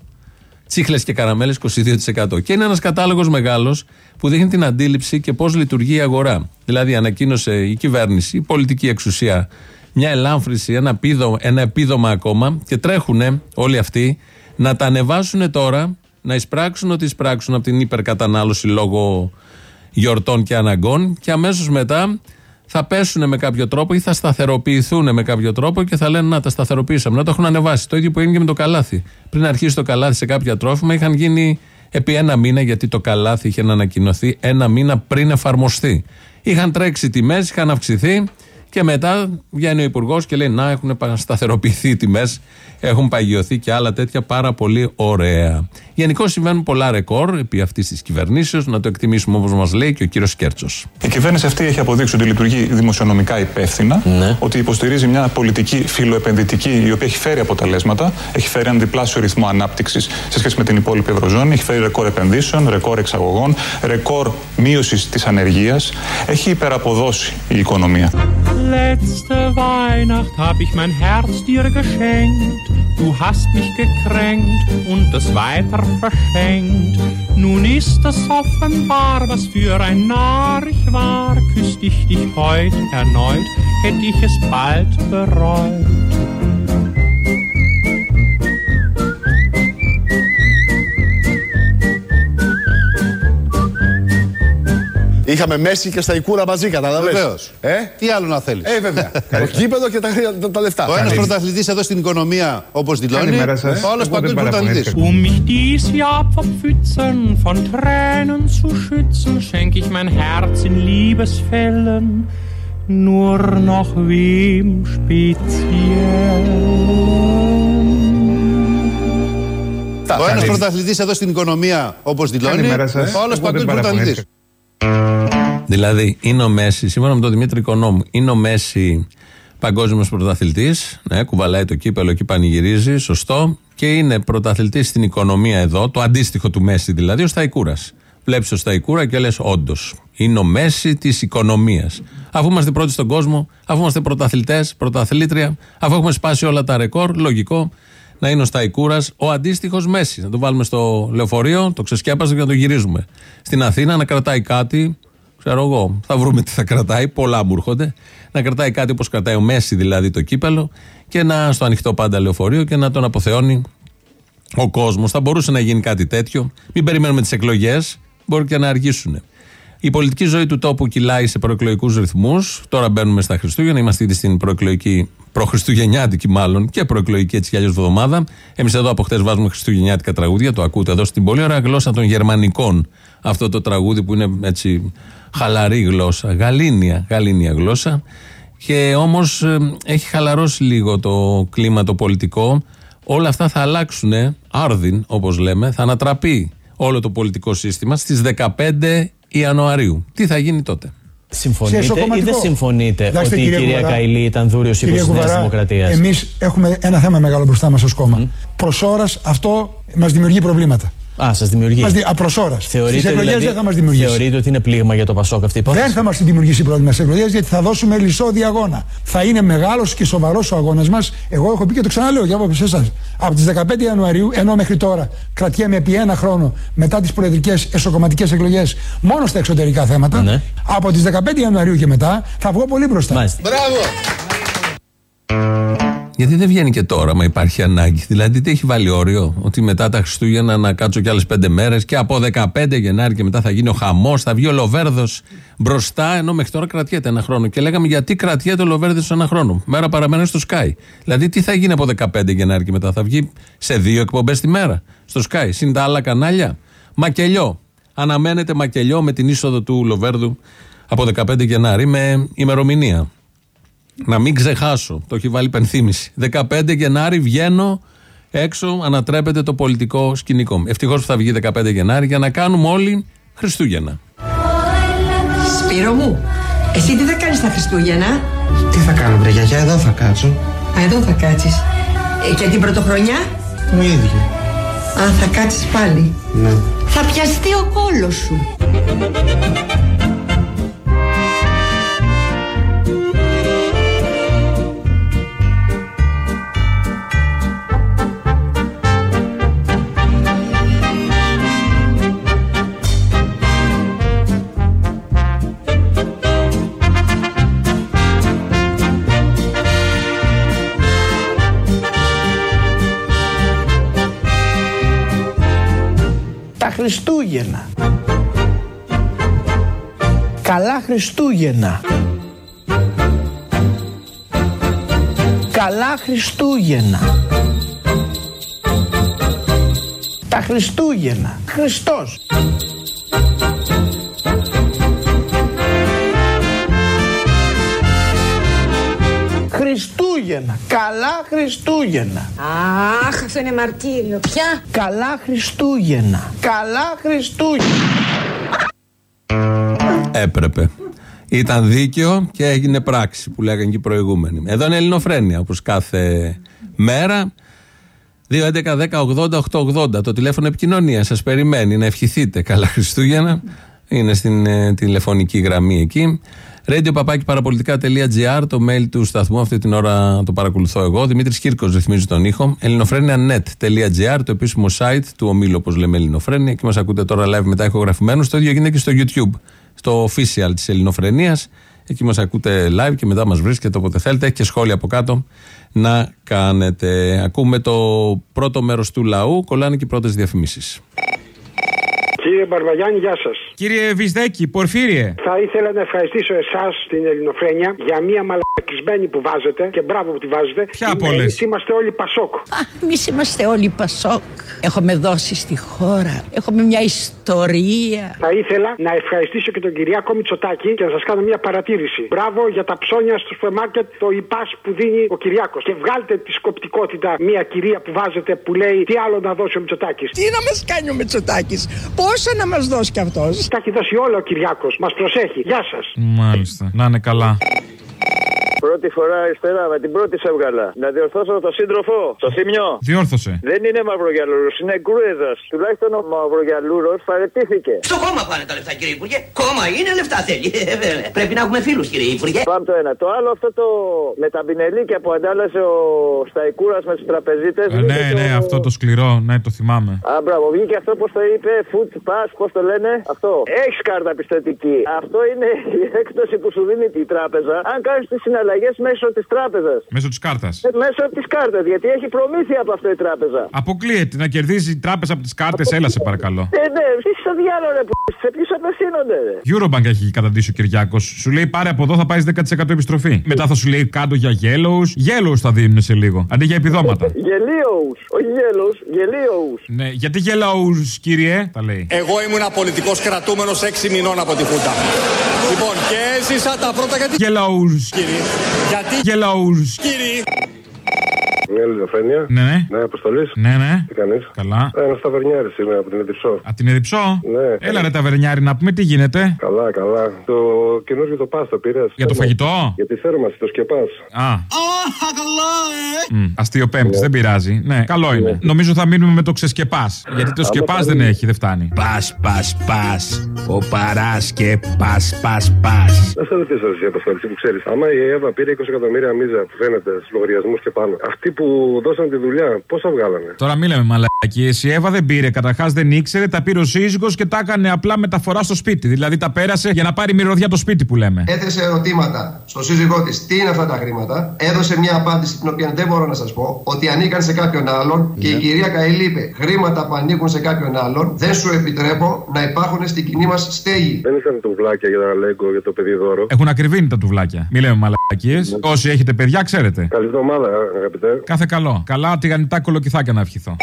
Τσίχλες και καραμέλες 22%. Και είναι ένας κατάλογος μεγάλος που δείχνει την αντίληψη και πώς λειτουργεί η αγορά. Δηλαδή, ανακοίνωσε η κυβέρνηση, η πολιτική εξουσία, μια ελάμφρυση, ένα, επίδομα, ένα επίδομα ακόμα και τρέχουν όλοι αυτοί να τα ανεβάσουν τώρα να εισπράξουν ό,τι εισπράξουν από την υπερκατανάλωση λόγω γιορτών και αναγκών και αμέσως μετά θα πέσουν με κάποιο τρόπο ή θα σταθεροποιηθούν με κάποιο τρόπο και θα λένε Να, τα σταθεροποιήσαμε. Να το έχουν ανεβάσει. Το ίδιο που έγινε και με το καλάθι. Πριν αρχίσει το καλάθι σε κάποια τρόφιμα, είχαν γίνει επί ένα μήνα, γιατί το καλάθι είχε να ανακοινωθεί ένα μήνα πριν εφαρμοστεί. Είχαν τρέξει τιμές, είχαν αυξηθεί και μετά βγαίνει ο Υπουργός και λέει: Να, έχουν σταθεροποιηθεί οι τιμές, έχουν παγιωθεί και άλλα τέτοια πάρα πολύ ωραία. Γενικώ συμβαίνουν πολλά ρεκόρ επί αυτής της κυβερνήσεως, να το εκτιμήσουμε όπως μας λέει και ο κύριος Κέρτσος. Η κυβέρνηση αυτή έχει αποδείξει ότι λειτουργεί δημοσιονομικά υπεύθυνα, ναι. ότι υποστηρίζει μια πολιτική φιλοεπενδυτική η οποία έχει φέρει αποτελέσματα, έχει φέρει έναν διπλάσιο ρυθμό ανάπτυξης σε σχέση με την υπόλοιπη Ευρωζώνη, έχει φέρει ρεκόρ επενδύσεων, ρεκόρ εξαγωγών, ρεκόρ μείωσης της ανεργίας, έχει υπεραποδώσει η οικονομία. Letzte Weihnacht hab ich mein Herz dir geschenkt, du hast mich gekränkt und das weiter verschenkt. Nun ist es offenbar, was für ein Narr ich war, küsst ich dich heut erneut, hätt ich es bald bereut. Είχαμε Μέση και στα Ικούρα μαζί, καταλαβαίνετε. Βεβαίως. Ε; Τι άλλο να θέλεις; Ε, βέβαια. το κήπεδο και τα, τα, τα λεφτά. Ο ένας πρωταθλητής εδώ στην οικονομία, όπως δηλώνει. Ο άλλος παγκόσμιο πρωταθλητής. Um mich dies Jahr vor Pfützen von Tränen zu schützen, schenk ich mein Herz in Liebesfällen nur noch wem speziell. Ο ένας πρωταθλητής εδώ στην οικονομία, όπως δηλώνει. Ο άλλος παγκόσμιο πρωταθλητής. Δηλαδή, είναι ο Μέση, σύμφωνα με τον Δημήτρη Οικονόμου, είναι ο Μέση παγκόσμιος πρωταθλητής. Ναι, κουβαλάει το κύπελο και πανηγυρίζει, σωστό. Και είναι πρωταθλητής στην οικονομία εδώ, το αντίστοιχο του Μέση δηλαδή, ο Σταϊκούρας. Βλέπεις ο Σταϊκούρα και λες, όντως, είναι ο Μέση της οικονομίας. Αφού είμαστε πρώτοι στον κόσμο, αφού είμαστε πρωταθλητές, πρωταθλήτρια, αφού έχουμε σπάσει όλα τα ρεκόρ, λογικό να είναι ο Σταϊκούρας ο αντίστοιχος Μέσης. Να το βάλουμε στο λεωφορείο, το ξεσκέπαζε και να το γυρίζουμε. Στην Αθήνα να κρατάει κάτι, ξέρω εγώ, θα βρούμε τι θα κρατάει, πολλά μου έρχονται. Να κρατάει κάτι όπως κρατάει ο Μέση δηλαδή το κύπελο και να στο ανοιχτό πάντα λεωφορείο και να τον αποθεώνει ο κόσμος. Θα μπορούσε να γίνει κάτι τέτοιο. Μην περιμένουμε τις εκλογές, μπορεί και να αργήσουν. Η πολιτική ζωή του τόπου κυλάει σε προεκλογικούς ρυθμούς. Τώρα μπαίνουμε στα Χριστούγεννα. Είμαστε ήδη στην προεκλογική, προχριστουγεννιάτικη μάλλον και προεκλογική έτσι κι αλλιώς εβδομάδα. Εμείς εδώ από χτες βάζουμε χριστουγεννιάτικα τραγούδια. Το ακούτε εδώ στην πολύ ωραία γλώσσα των Γερμανικών. Αυτό το τραγούδι που είναι έτσι χαλαρή γλώσσα. Γαλήνια, γαλήνια γλώσσα. Και όμως έχει χαλαρώσει λίγο το κλίμα το πολιτικό. Όλα αυτά θα αλλάξουν, άρδιν όπως λέμε, θα ανατραπεί όλο το πολιτικό σύστημα στις 15 Ιανουαρίου. Τι θα γίνει τότε; Συμφωνείτε ή δεν συμφωνείτε Κοιτάξτε, ότι η κύριε κυρία Κουβαρά, Καηλή ήταν δούριο ύπο της Νέας Δημοκρατίας; Εμείς έχουμε ένα θέμα μεγάλο μπροστά μας ως κόμμα. Προς ώρας αυτό μας δημιουργεί προβλήματα. Α, σας δημιουργεί. Μας δι... Απροσόρας. Στις Θεωρείτε, εκλογές δηλαδή, δεν θα μας δημιουργήσει. θεωρείτε ότι είναι πλήγμα για το Πασόκ αυτή η υπόθεση; Δεν θα μας δημιουργήσει πρόβλημα στις εκλογές γιατί θα δώσουμε λυσόδη αγώνα. Θα είναι μεγάλος και σοβαρός ο αγώνας μας. Εγώ έχω πει και το ξαναλέω για άποψη εσά. Από τις 15 Ιανουαρίου, ενώ μέχρι τώρα κρατιέμαι επί ένα χρόνο μετά τις προεδρικές εσωκομματικές εκλογές μόνο στα εξωτερικά θέματα. Ναι. Από τις 15 Ιανουαρίου και μετά θα βγω πολύ μπροστά. Μάλιστα. Μπράβο. Γιατί δεν βγαίνει και τώρα, μα υπάρχει ανάγκη. Δηλαδή, τι έχει βάλει όριο, ότι μετά τα Χριστούγεννα να κάτσω κι άλλες πέντε μέρες και από 15 Γενάρη και μετά θα γίνει ο χαμός, θα βγει ο Λοβέρδος μπροστά, ενώ μέχρι τώρα κρατιέται ένα χρόνο. Και λέγαμε γιατί κρατιέται ο Λοβέρδος ένα χρόνο; Μέρα παραμένα στο Sky. Δηλαδή, τι θα γίνει από 15 Γενάρη και μετά, θα βγει σε δύο εκπομπές τη μέρα στο Sky. Συν τα άλλα κανάλια; Μακελιό. Αναμένεται μακελιό με την είσοδο του Λοβέρδου από 15 Γενάρη με ημερομηνία. Να μην ξεχάσω, το έχει βάλει υπενθύμηση. 15 Γενάρη βγαίνω έξω, ανατρέπεται το πολιτικό σκηνικό. Ευτυχώς που θα βγει 15 Γενάρη για να κάνουμε όλοι Χριστούγεννα. Σπύρο μου, εσύ τι θα κάνεις τα Χριστούγεννα; Τι θα κάνω, βρε γιαγιά, εδώ θα κάτσω. Α, εδώ θα κάτσεις. Ε, και την πρωτοχρονιά; Το ίδιο. Α, θα κάτσεις πάλι. Ναι. Θα πιαστεί ο κόλος σου. Χριστούγεννα. Καλά Χριστούγεννα. Καλά Χριστούγεννα. Τα Χριστούγεννα. Χριστός. Χριστούγεννα. Καλά Χριστούγεννα. Αχ, αυτό είναι μαρτύριο. Ποια; Καλά Χριστούγεννα. Καλά Χριστούγεννα. Έπρεπε. Ήταν δίκαιο και έγινε πράξη που λέγανε και οι προηγούμενοι. Εδώ είναι Ελληνοφρένια όπως κάθε μέρα. 2.11.10.80.880 το τηλέφωνο επικοινωνίας σας περιμένει να ευχηθείτε. Καλά Χριστούγεννα. Είναι στην ε, τηλεφωνική γραμμή εκεί. Radio το mail του σταθμού. Αυτή την ώρα το παρακολουθώ εγώ. Δημήτρης Κύρκος ρυθμίζει τον ήχο. ελληνοφρένια.net.gr, το επίσημο site του ομίλου, όπως λέμε Ελληνοφρένια. Και μας ακούτε τώρα live μετά ηχογραφημένους. Το ίδιο γίνεται και στο YouTube, στο official της Ελληνοφρενίας. Εκεί μας ακούτε live και μετά μας βρίσκετε όποτε θέλετε. Έχει και σχόλια από κάτω να κάνετε. Ακούμε το πρώτο μέρος του λαού. Κολλάνε και οι πρώτες διαφημίσεις. Κύριε Μπαρβαγιάννη, γεια σας. Κύριε Βυσδέκη, Πορφύριε. Θα ήθελα να ευχαριστήσω εσάς την Ελληνοφρένια για μία μαλακισμένη που βάζετε και μπράβο που τη βάζετε. Ποια από όλες; Εμείς είμαστε όλοι Πασόκ. Εμείς είμαστε όλοι Πασόκ. Έχουμε δώσει στη χώρα. Έχουμε μια ιστορία. Θα ήθελα να ευχαριστήσω και τον Κυριάκο Μητσοτάκη και να σας κάνω μία παρατήρηση. Μπράβο για τα ψώνια στο σούπερ μάρκετ, το υπάς που δίνει ο Κυριάκος. Και βγάλτε τη σκοπτικότητα μία κυρία που βάζετε που λέει τι άλλο να δώσει ο Μητσοτάκης. Τι να μας κάνει ο Μητσοτάκης; Πόσα να μας δώσει κι αυτός. Τα έχει δώσει όλα ο Κυριάκος. Μας προσέχει. Γεια σας. Μάλιστα. Να είναι καλά. Πρώτη φορά αριστερά, με την πρώτη σε έβγαλα. Να διορθώσω το σύντροφο, το θύμιο. Διόρθωσε. Δεν είναι μαυρογιαλούρος, είναι γκρούεδας. Τουλάχιστον ο μαυρογιαλούρος παρετήθηκε. Στο κόμμα πάνε τα λεφτά, κύριε Υπουργέ. Κόμμα είναι λεφτά θέλει. Ε, βέβαια. Πρέπει να έχουμε φίλους, κύριε Υπουργέ. Πάμε το ένα. Το άλλο αυτό το με τα μπινελίκια που αντάλλασε ο Σταϊκούρας με τους τραπεζίτες. Ε, ναι, ναι, αυτό το σκληρό, ναι, το θυμάμαι. Α, μπράβο, βγήκε αυτό πώ το είπε, food pass, πώς το λένε. Αυτό. Έχεις κάρτα πιστοτική. Αυτό είναι η έκπτωση που σου δίνει η τράπεζα αν κάνεις τι συναλλαγέ μέσω της τράπεζας. Μέσω της κάρτας. Μέσω της κάρτας, γιατί έχει προμήθεια από αυτό η τράπεζα. Αποκλείεται να κερδίζει η τράπεζα από τις κάρτες, έλα σε παρακαλώ. Ε, ναι, τι στο διάλογο ρε που σε ποιου απευθύνονται. ρε. Eurobank έχει καταντήσει ο Κυριάκος. Σου λέει πάρε από εδώ θα πάει 10% επιστροφή. Μετά θα σου λέει κάτω για yellows. Yellows θα δίνουν σε λίγο. Αντί για επιδόματα. Γελίους, όχι γέλους, γελίους. ναι, γιατί yellows, κύριε, τα λέει. Εγώ ήμουν πολιτικό κρατούμενος 6 μηνών από τη Χούντα. Λοιπόν, και έζησα τα πρώτα γιατί. Yellows. Κύριε. Γιατί. Yellows. Κύριε. Μια ελληνοφρένεια. Ναι, ναι. Ναι, αποστολής. Ναι, ναι. Τι κάνεις; Καλά. Ένας ταβερνιάρης είμαι από την Εδιψό. Α, την Εδιψό; Ναι. Έλα ρε ταβερνιάρη να πούμε τι γίνεται. Καλά, καλά. Το καινούργιο το πας το πήρες. Για το φαγητό; Για τη θέρμανση, το σκεπάς. Α. Αστείο πέμπτης, δεν πειράζει. Ναι, καλό είναι. Νομίζω θα μείνουμε με το ξεσκεπάς. Γιατί το σκεπάς δεν έχει, δεν φτάνει. Πας, πας, πας. Ο παράς και πας, πας, πας. Να σε ρωτήσω εσύ, Αποστόλη, που ξέρεις. Άμα η Εύα πήρε 20 εκατομμύρια μίζα που φαίνεται στους λογαριασμούς και πάνω, αυτοί που δώσαν τη δουλειά, πόσα βγάλανε; Τώρα μην λέμε μαλακίε. Η Εύα δεν πήρε. Καταρχάς δεν ήξερε, τα πήρε ο σύζυγος και τα έκανε απλά μεταφορά στο σπίτι. Δηλαδή τα πέρασε για να πάρει μυρωδιά το σπίτι που λέμε. Έθεσε ερωτήματα στο σύζυγό της τι είναι αυτά τα χρήματα; Έδωσε μια απάντηση την οποία δεν μπορώ να σας πω ότι ανήκαν σε κάποιον άλλον και η κυρία Καηλή είπε χρήματα που ανήκουν σε κάποιον άλλον δεν σου επιτρέπω να υπάρχουν στην κοινή μας στέγη. Δεν ήσαν τουβλάκια για τα λέγκο για το παιδί δώρο. Έχουν ακριβήνει τα τουβλάκια. Μην λέμε μαλακίες. Όσοι έχετε παιδιά, ξέρετε. Καλή εβδομάδα, αγαπητέ. Κάθε καλό. Καλά τηγανιτά κολοκυθάκια να ευχηθώ.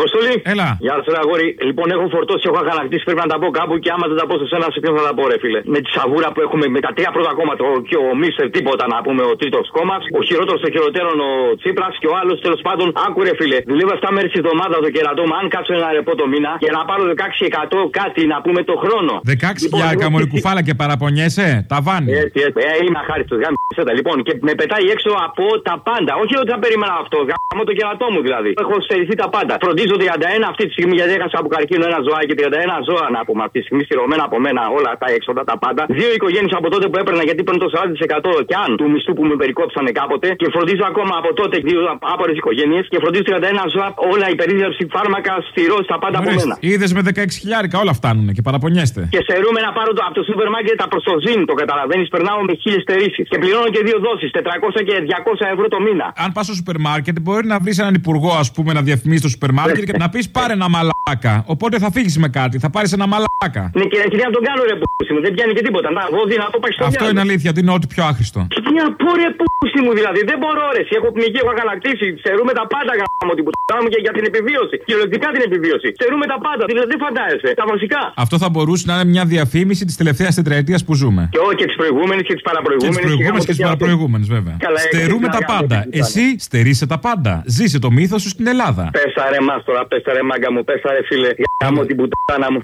Αποστολή. Έλα. Γεια σου, ρε αγόρι. Λοιπόν, έχω φορτώσει, έχω αγανακτήσει. Πρέπει να τα πω κάπου και άμα δεν τα πω σε σένα, σε ποιον θα τα πω, ρε φίλε. Με τη σαβούρα που έχουμε με τα τρία πρώτα κόμματα. Ο, και ο Μίστερ τίποτα να πούμε, ο τρίτος κόμμας. Ο χειρότερος των χειροτέρων ο Τσίπρας και ο άλλος τέλος πάντων. Άκουρε, φίλε. Δουλεύω 7 μέρε της εβδομάδας το κερατό μου. Αν κάτσω ένα ρεπό το μήνα και να πάρω 16% κάτι να πούμε το χρόνο. 16 για καμολή κουφάλα και παραπονιέσαι. Τα βάνει. Έτσι, έτσι. Ε, είμαι αχάριστος. Γάμισε Λοιπόν, και με πετάει έξω από τα πάντα. Όχι ότι θα περίμενα αυτό. Γάμω το κερατό μου δηλαδή. Έχω στερηθεί τα πάντα. Φροντίζω 31 αυτή τη στιγμή γιατί έχασα από καρκίνο ένα ζωάκι 31 ζώα να πούμε αυτή τη στιγμή στηρωμένα από μένα όλα τα έξοδα τα πάντα. Δύο οικογένειες από τότε που έπαιρνα γιατί παίρνω το 40% και αν του μισθού που με περικόψανε κάποτε και φροντίζω ακόμα από τότε δύο άπορες οικογένειες και φροντίζω 31 ζώα όλα η περίδευση φάρμακα στηρώ στα πάντα από μένα. Είδες με 16 χιλιάρικα όλα φτάνουν και παραπονιέστε. Και στερούμε να πάρω το, από το σούπερ μάρκετ τα προστοζήν, το καταλαβαίνεις, περνάω με χίλιες στερήσεις. Και πληρώνω και δύο δόσεις, 400 και 200 ευρώ το μήνα. Αν πας στο σούπερ μάρκετ, μπορεί να βρεις έναν υπουργό, ας πούμε, να διαφημίσει το σούπερ μάρκετ και να πεις πάρε ένα μαλάκα. Οπότε θα φύγεις με κάτι, θα πάρεις ένα μαλάκα. Ναι, και και να τον κάνω ρε πούσι μου, δεν πιάνει και τίποτα. Να βόδι να το πάει στο Αυτό είναι αλήθεια, ότι είναι ό,τι πιο άχρηστο. Τι να πω ρε πούσι μου δηλαδή, δεν μπορώ ρε. Έχω πνιγεί, έχω αγανακτήσει. Στερούμε τα πάντα γάμο την πουτά μου και για την επιβίωση. Κυριολεκτικά την επιβίωση. Στερούμε τα πάντα, δηλαδή δεν φαντάζεσαι. Τα βασικά. Αυτό θα μπορούσε να είναι μια διαφήμιση της τελευταίας τετραετίας που ζούμε. Και όχι και της προηγούμενης και της Και παραπροηγούμενη. τι προηγούμενε και τι παραπροηγούμενε, βέβαια. Καλά, ε, Στερούμε έτσι, τα να πάντα. κάνω, Εσύ στερείσαι τα πάντα. Ζήσε το μύθος σου στην Ελλάδα. Πέσα ρε μας τώρα, πέσα ρε μάγκα μου, πέσα ρε φίλε. Γάμο την πουτάνα μου.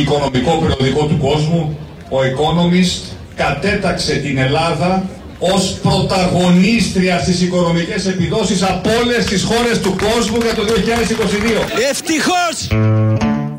Οικονομικό περιοδικό του κόσμου, ο Economist, κατέταξε την Ελλάδα ως πρωταγωνίστρια στις οικονομικές επιδόσεις από όλες τις χώρες του κόσμου για το 2022. Ευτυχώς!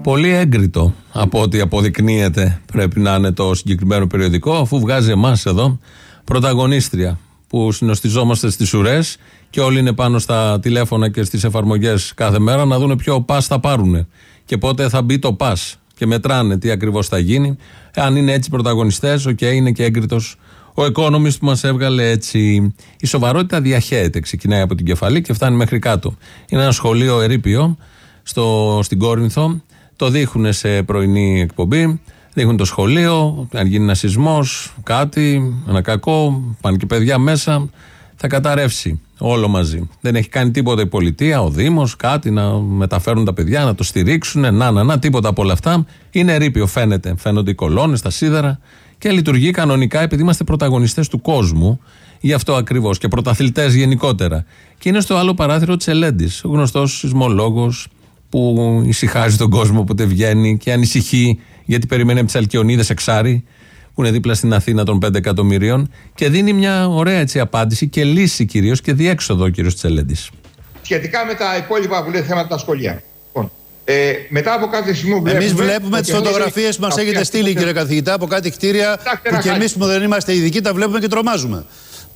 Πολύ έγκριτο από ό,τι αποδεικνύεται πρέπει να είναι το συγκεκριμένο περιοδικό, αφού βγάζει εμάς εδώ πρωταγωνίστρια που συνοστιζόμαστε στις ουρές και όλοι είναι πάνω στα τηλέφωνα και στις εφαρμογές κάθε μέρα να δουν ποιο πας θα πάρουν και πότε θα μπει το πας και μετράνε τι ακριβώς θα γίνει. Αν είναι έτσι πρωταγωνιστές, οκ, είναι και έγκριτος ο Economist που μας έβγαλε έτσι. Η σοβαρότητα διαχέεται, ξεκινάει από την κεφαλή και φτάνει μέχρι κάτω. Είναι ένα σχολείο ερείπιο στο, στην Κόρινθο. Το δείχνουν σε πρωινή εκπομπή. Δείχνουν το σχολείο, αν γίνει ένα σεισμός, κάτι, ένα κακό, πάνε και παιδιά μέσα, θα καταρρεύσει όλο μαζί. Δεν έχει κάνει τίποτα η πολιτεία, ο Δήμος, κάτι να μεταφέρουν τα παιδιά, να το στηρίξουν, να, να, να, τίποτα από όλα αυτά. Είναι ερείπιο, φαίνεται. Φαίνονται οι κολόνες, τα σίδερα και λειτουργεί κανονικά επειδή είμαστε πρωταγωνιστές του κόσμου. Γι' αυτό ακριβώς και πρωταθλητές γενικότερα. Και είναι στο άλλο παράθυρο Τσελέντη, ο γνωστός σεισμολόγος που ησυχάζει τον κόσμο όποτε βγαίνει και ανησυχεί γιατί περιμένει από τις Αλκιονίδες εξάρι που είναι δίπλα στην Αθήνα των 5 εκατομμυρίων και δίνει μια ωραία έτσι απάντηση και λύση κυρίως και διέξοδο ο κύριος Τσελέντης. Σχετικά με τα υπόλοιπα που λέει θέματα τα σχολεία. Λοιπόν, ε, μετά από κάποιο σημείο Εμείς βλέπουμε τις φωτογραφίες που μας έχετε στείλει, κύριε καθηγητά, από κάτι κτίρια που και εμείς που δεν είμαστε ειδικοί τα βλέπουμε και τρομάζουμε.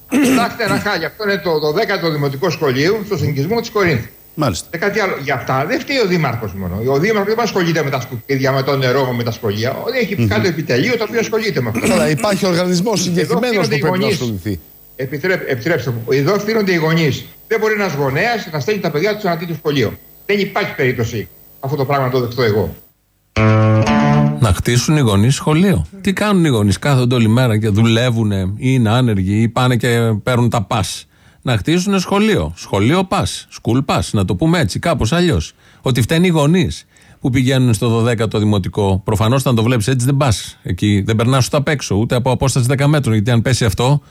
Κοιτάξτε ένα χάλι. Αυτό είναι το 12ο Δημοτικό Σχολείο στο συνοικισμό της Κορίνθου. Μάλιστα. Και κάτι άλλο. Για αυτά δεν φταίει ο Δήμαρχος μόνο. Ο Δήμαρχος δεν ασχολείται με τα σκουπίδια, με το νερό, με τα σχολεία. Έχει κάτω επιτελείο το οποίο ασχολείται με αυτό. Καλά, υπάρχει οργανισμός συγκεκριμένος που πρέπει να ασχοληθεί. Επιτρέπ, επιτρέψτε μου. Εδώ οφείλονται οι γονείς. Δεν μπορεί ένας γονέας να στέλνει τα παιδιά τους σε ένα τέτοιο σχολείο. Δεν υπάρχει περίπτωση αυτό το πράγμα να το δεχτώ εγώ. Να χτίσουν οι γονείς σχολείο. Τι κάνουν οι γονείς, κάθονται όλη μέρα και δουλεύουν ή είναι άνεργοι ή πάνε και παίρνουν τα πας. Να χτίσουν σχολείο. Σχολείο πας. Σκουλ πας. Να το πούμε έτσι, κάπως αλλιώς. Ότι φταίνει οι γονείς που πηγαίνουν στο 12ο δημοτικό. Προφανώς, όταν το βλέπεις έτσι, δεν πας εκεί. Δεν περνάς ούτε απ' έξω, ούτε από απόσταση 10 μέτρων. Γιατί αν πέσει αυτό,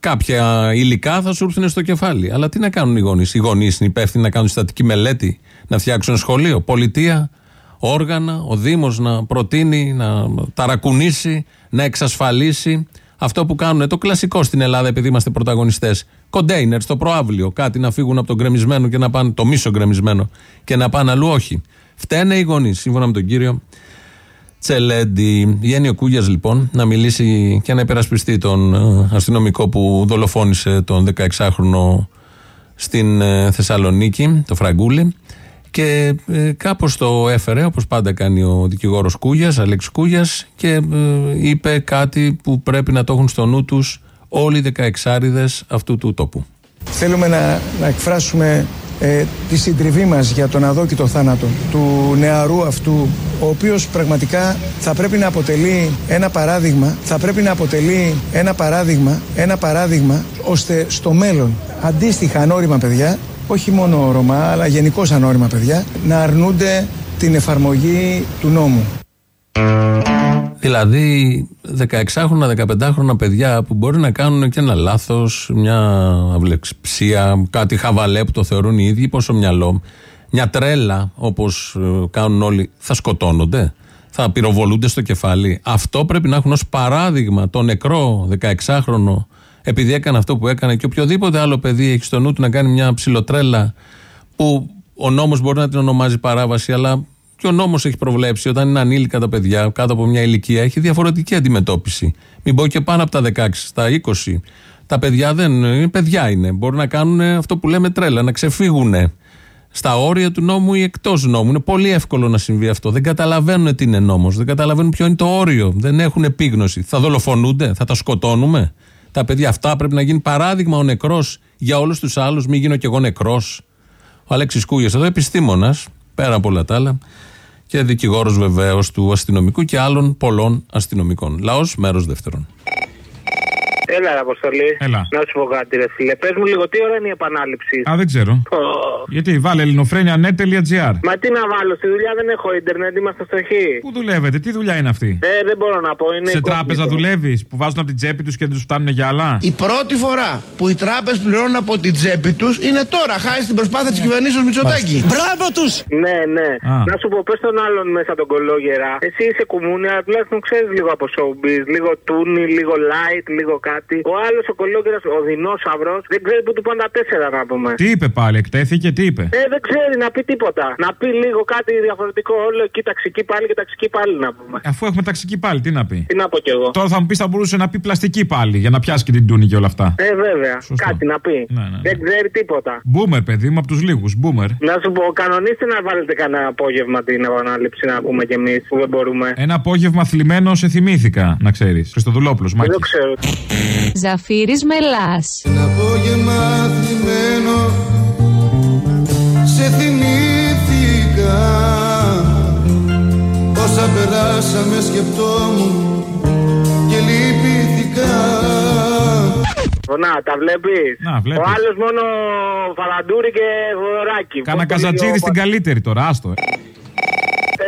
κάποια υλικά θα σου έρθουν στο κεφάλι. Αλλά τι να κάνουν οι γονείς; Οι γονείς είναι υπεύθυνοι να κάνουν στατική μελέτη, να φτιάξουν σχολείο. Πολιτεία, όργανα, ο Δήμος να προτείνει, να ταρακουνήσει, να εξασφαλίσει. Αυτό που κάνουν το κλασικό στην Ελλάδα, επειδή είμαστε πρωταγωνιστές. Κοντέινερ στο προάβλιο. Κάτι να φύγουν από τον γκρεμισμένο και να πάνε, το μίσο γκρεμισμένο και να πάνε αλλού. Όχι. Φταίνε οι γονείς, σύμφωνα με τον κύριο Τσελέντι. Βγαίνει ο Κούγιας λοιπόν να μιλήσει και να υπερασπιστεί τον ε, αστυνομικό που δολοφόνησε τον 16χρονο στην ε, Θεσσαλονίκη, το Φραγκούλη. Και ε, κάπως το έφερε, όπως πάντα κάνει ο δικηγόρος Κούγιας, Αλέξη Κούγιας, και ε, είπε κάτι που πρέπει να το έχουν στο νου τους όλοι οι δεκαεξάριδες αυτού του τόπου. Θέλουμε να, να εκφράσουμε ε, τη συντριβή μας για τον αδόκητο θάνατο του νεαρού αυτού ο οποίος πραγματικά θα πρέπει να αποτελεί ένα παράδειγμα θα πρέπει να αποτελεί ένα παράδειγμα ένα παράδειγμα ώστε στο μέλλον αντίστοιχα ανώριμα παιδιά όχι μόνο Ρωμά αλλά γενικώς ανώριμα παιδιά να αρνούνται την εφαρμογή του νόμου. Δηλαδή 16χρονα, 15χρονα παιδιά που μπορεί να κάνουν και ένα λάθος, μια αυλεξιψία, κάτι χαβαλέ που το θεωρούν οι ίδιοι, πόσο μυαλό, μια τρέλα όπως ε, κάνουν όλοι, θα σκοτώνονται, θα πυροβολούνται στο κεφάλι. Αυτό πρέπει να έχουν ως παράδειγμα το νεκρό 16χρονο επειδή έκανε αυτό που έκανε και οποιοδήποτε άλλο παιδί έχει στο νου του να κάνει μια ψιλοτρέλα που ο νόμος μπορεί να την ονομάζει παράβαση αλλά και ο νόμος έχει προβλέψει όταν είναι ανήλικα τα παιδιά κάτω από μια ηλικία έχει διαφορετική αντιμετώπιση. Μην πω και πάνω από τα 16, στα 20. Τα παιδιά δεν είναι παιδιά είναι. Μπορεί να κάνουν αυτό που λέμε τρέλα, να ξεφύγουν στα όρια του νόμου ή εκτός νόμου. Είναι πολύ εύκολο να συμβεί αυτό. Δεν καταλαβαίνουν τι είναι νόμος. Δεν καταλαβαίνουν ποιο είναι το όριο. Δεν έχουν επίγνωση. Θα δολοφονούνται, θα τα σκοτώνουμε; Τα παιδιά αυτά πρέπει να γίνει παράδειγμα ο νεκρός για όλους τους άλλους. Μην γίνω κι εγώ νεκρός. Ο Αλέξης Κούγια εδώ, επιστήμονας, πέρα από όλα τα άλλα, και δικηγόρος βεβαίως του αστυνομικού και άλλων πολλών αστυνομικών. Λαός, μέρος δεύτερον. Έλα, ρε, Αποστολή. Έλα. Να σου πω κάτι, ρε φίλε. Πες μου λίγο, τι ώρα είναι η επανάληψη; Α, δεν ξέρω. Ω. Γιατί βάλε ελληνοφρένια.net.gr. Μα τι να βάλω, στη δουλειά δεν έχω ίντερνετ, είμαστε στο χ. Πού δουλεύετε, τι δουλειά είναι αυτή; Ε, δεν μπορώ να πω. Είναι Σε incognito. τράπεζα δουλεύεις που βάζουν από την τσέπη τους και τους φτάνουν για άλλα; Η πρώτη φορά που οι τράπεζες πληρώνουν από την τσέπη τους είναι τώρα, χάρη στην προσπάθεια της κυβερνήσεως Μητσοτάκη. Μπράβο τους! Ναι, ναι. Α. Να σου πω, πες τον άλλον μέσα τον κολόγερα. Εσύ είσαι κουμούνια, τουλάχιστον ξέρεις λίγο από showbiz. Λίγο τούνι, λίγο light, λίγο κάτι. Ο άλλος ο κολόγερα, ο δεινόσαυρος, δεν ξέρει που του πάνε τα τέσσερα να πούμε. Τι είπε πάλι, εκτέθηκε, τι είπε; Ε, δεν ξέρει να πει τίποτα. Να πει λίγο κάτι διαφορετικό. Όλο εκεί ταξική πάλι και ταξική πάλι να πούμε. Αφού έχουμε ταξική πάλι, τι να πει; Τι να πω κι εγώ. Τώρα θα μου πεις θα μπορούσε να πει πλαστική πάλι για να πιάσει και την τούνη και όλα αυτά. Ε, βέβαια. Κάτι να πει. Ναι, ναι, ναι. Δεν ξέρει τίποτα. Μπούμερ, παιδί μου, από τους λίγους. Μπούμερ. Να σου πω, κανονίστε να βάλετε κανένα απόγευμα την επανάληψη να πούμε κι εμείς που δεν μπορούμε. Ένα απόγευμα θλιμμένο σε θυμήθηκα, να ξέρεις. Χριστοδουλόπουλος, Δεν Μάκη. το ξέρω. Ζαφύρης Μελάς. Ένα απόγευμα θλιμμένο Σε θυμήθηκα Όσα περάσαμε σκεπτόμουν Και λυπήθηκα Να, τα βλέπεις; Να, βλέπεις. Ο άλλος μόνο φαλαντούρι και βοράκι. Κάνα καζατζίδι στην καλύτερη τώρα, άστο. ε.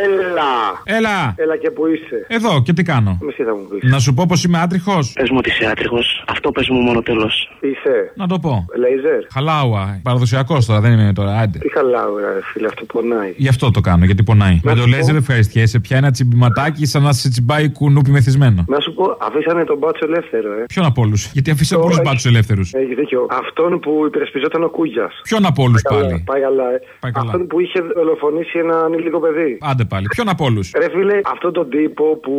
Έλα. Έλα. Έλα και που είσαι. Εδώ και τι κάνω; Μισή θα μου πεις. Να σου πω πως είμαι άτριχος. Πες μου ότι είσαι άτριχος. Αυτό πες μου μόνο τέλος. Είσαι. Να το πω. Λέιζερ. Χαλάουα. Παραδοσιακός τώρα, δεν είμαι τώρα. Άντε. Τι χαλάω, ρε φίλε, αυτό πονάει. Γι' αυτό το κάνω, γιατί πονάει. Με Να το σου πω. λέζερ ευχαριστιέσαι. Πια ένα τσιμπηματάκι σαν να σε τσιμπάει κουνούπι μεθυσμένο. Να σου πω, αφήσανε τον μπάτσο ελεύθερο, ε. Ποιον από όλους; Γιατί αφήσα πολλού μπάτσου ελεύθερους. Έχει δίκιο. Αυτόν που υπερασπιζόταν ο Κούγιας. Ποιον από όλους πάλι; Πάει καλά, ε. Πάει καλά. Αυτόν που είχε δολοφονήσει ένα ανήλικο παιδί. Άντε πάλι. Ποιον από όλους; Ρε φίλε, αυτόν τον τύπο που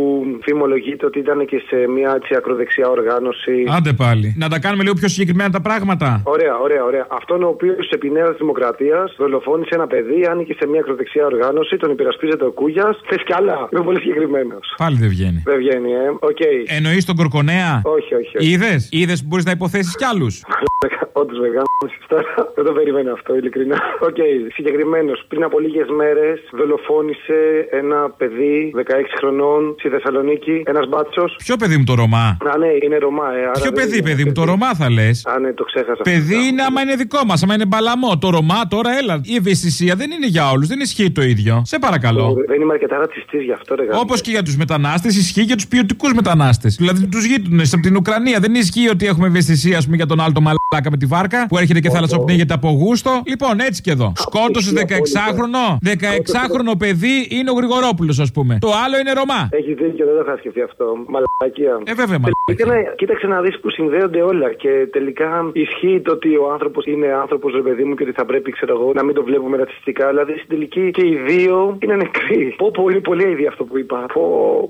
φημολογείται ότι ήταν και σε μια έτσι ακροδεξιά οργάνωση. Άντε πάλι. Να τα κάνουμε λίγο πιο συγκεκριμένα τα πράγματα. Ωραία, ωραία, ωραία. Αυτόν ο οποίος επί Νέα Δημοκρατίας δολοφόνησε ένα παιδί, άνοιγε σε μια ακροδεξιά οργάνωση, τον υπερασπίζεται ο Κούγιας. Θες κι άλλα; Είμαι πολύ συγκεκριμένος. Πάλι δεν βγαίνει. Δεν βγαίνει, ε. Οκ. Εννοείς τον Κορκονέα; Όχι, όχι. όχι. Είδες; Είδες που μπορείς να υποθέσεις κι άλλους; Όντως μεγάλο τώρα. Δεν το περίμενα αυτό, ειλικρινά. Οκ, συγκεκριμένος. Πριν από λίγες μέρες δολοφόνησε ένα παιδί 16 χρονών στη Θεσσαλονίκη. Ένας μπάτσος. Ποιο παιδί μου το Ρωμά; Α, ναι, είναι Ρωμά, ε, άρα Ποιο δεν παιδί, είναι παιδί μου, το Ρωμά θα λες; Α, ναι, το ξέχασα. Παιδί είναι άμα είναι δικό μας, άμα είναι μπαλαμό. Το Ρωμά τώρα, έλα. Η ευαισθησία δεν είναι για όλους, δεν ισχύει το ίδιο. Σε παρακαλώ. Δεν είμαι αρκετά ρατσιστής γι' αυτό, ρε γαμώ. Όπως και για τους μετανάστες, ισχύει για τους ποιοτικούς μετανάστες. Δηλαδή τους γείτονες από την Ουκρανία. Δεν ισχύει ότι έχουμε ευαισθησία ας πούμε, για τον άλλο το μαλάκα με τη βάρκα που έρχεται και θαλασσοπνίγεται από γούστο. Λοιπόν, έτσι και εδώ. Σκότωσε 16χρονο. 16χρονο παιδί είναι ο Γρηγορόπουλος, ας πούμε. Το άλλο είναι Ρωμά. Έχει δίκιο, δεν το είχα σκεφτεί αυτό. Μαλακία. Ε, βέβαια, μαλακία. Τελικά, ναι, κοίταξε να δεις που συνδέονται όλα. Και τελικά ισχύει το ότι ο άνθρωπος είναι άνθρωπος, ρε παιδί μου, και ότι θα πρέπει, ξέρω εγώ, να μην το βλέπουμε ρατσιστικά. Δηλαδή στην τελική και οι δύο είναι νεκροί. Πω πολύ, πολύ αηδή αυτό που είπα. Πω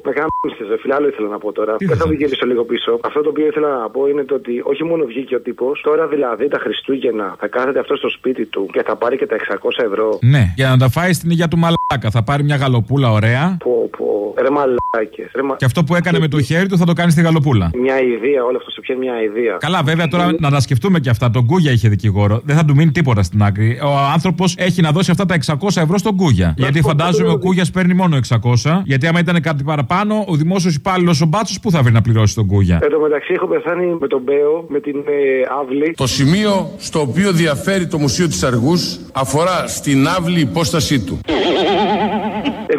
με γάμισες, ρε φίλε, άλλο ήθελα να πω τώρα. Δεν θα το γυρίσω λίγο πίσω. Αυτό το οποίο ήθελα να πω είναι το ότι όχι μόνο βγήκε ο τύπος, τώρα δηλαδή τα Χριστούγεννα θα κάθεται αυτό στο σπίτι του και θα πάρει και τα 600 ευρώ. Ναι, για να τα φάει στην υγεία του μαλάκα. Θα πάρει μια γαλοπούλα ωραία. Πω, πω. Ρε μαλάκες, ρε μα... Και αυτό που έκανε με το χέρι του θα το κάνεις στη γαλοπούλα. Μια ιδέα, όλο αυτό σε πιάνει μια ιδέα. Καλά, βέβαια τώρα να τα σκεφτούμε και αυτά. Τον Κούγια είχε δικηγόρο. Δεν θα του μείνει τίποτα στην άκρη. Ο άνθρωπος έχει να δώσει αυτά τα 600 ευρώ στον Κούγια. Γιατί φαντάζομαι ο Κούγια παίρνει μόνο 600. Γιατί άμα ήταν κάτι παραπάνω, ο δημόσιος υπάλληλος ο Μπάτσος που θα βρει να πληρώσει τον Κούγια. Εν τω μεταξύ έχω πεθάνει με τον Μπέο, με την ε, Αύλη. Το σημείο στο οποίο διαφέρει το Μουσείο της Αργούς αφορά στην αύλη υπόστασή του.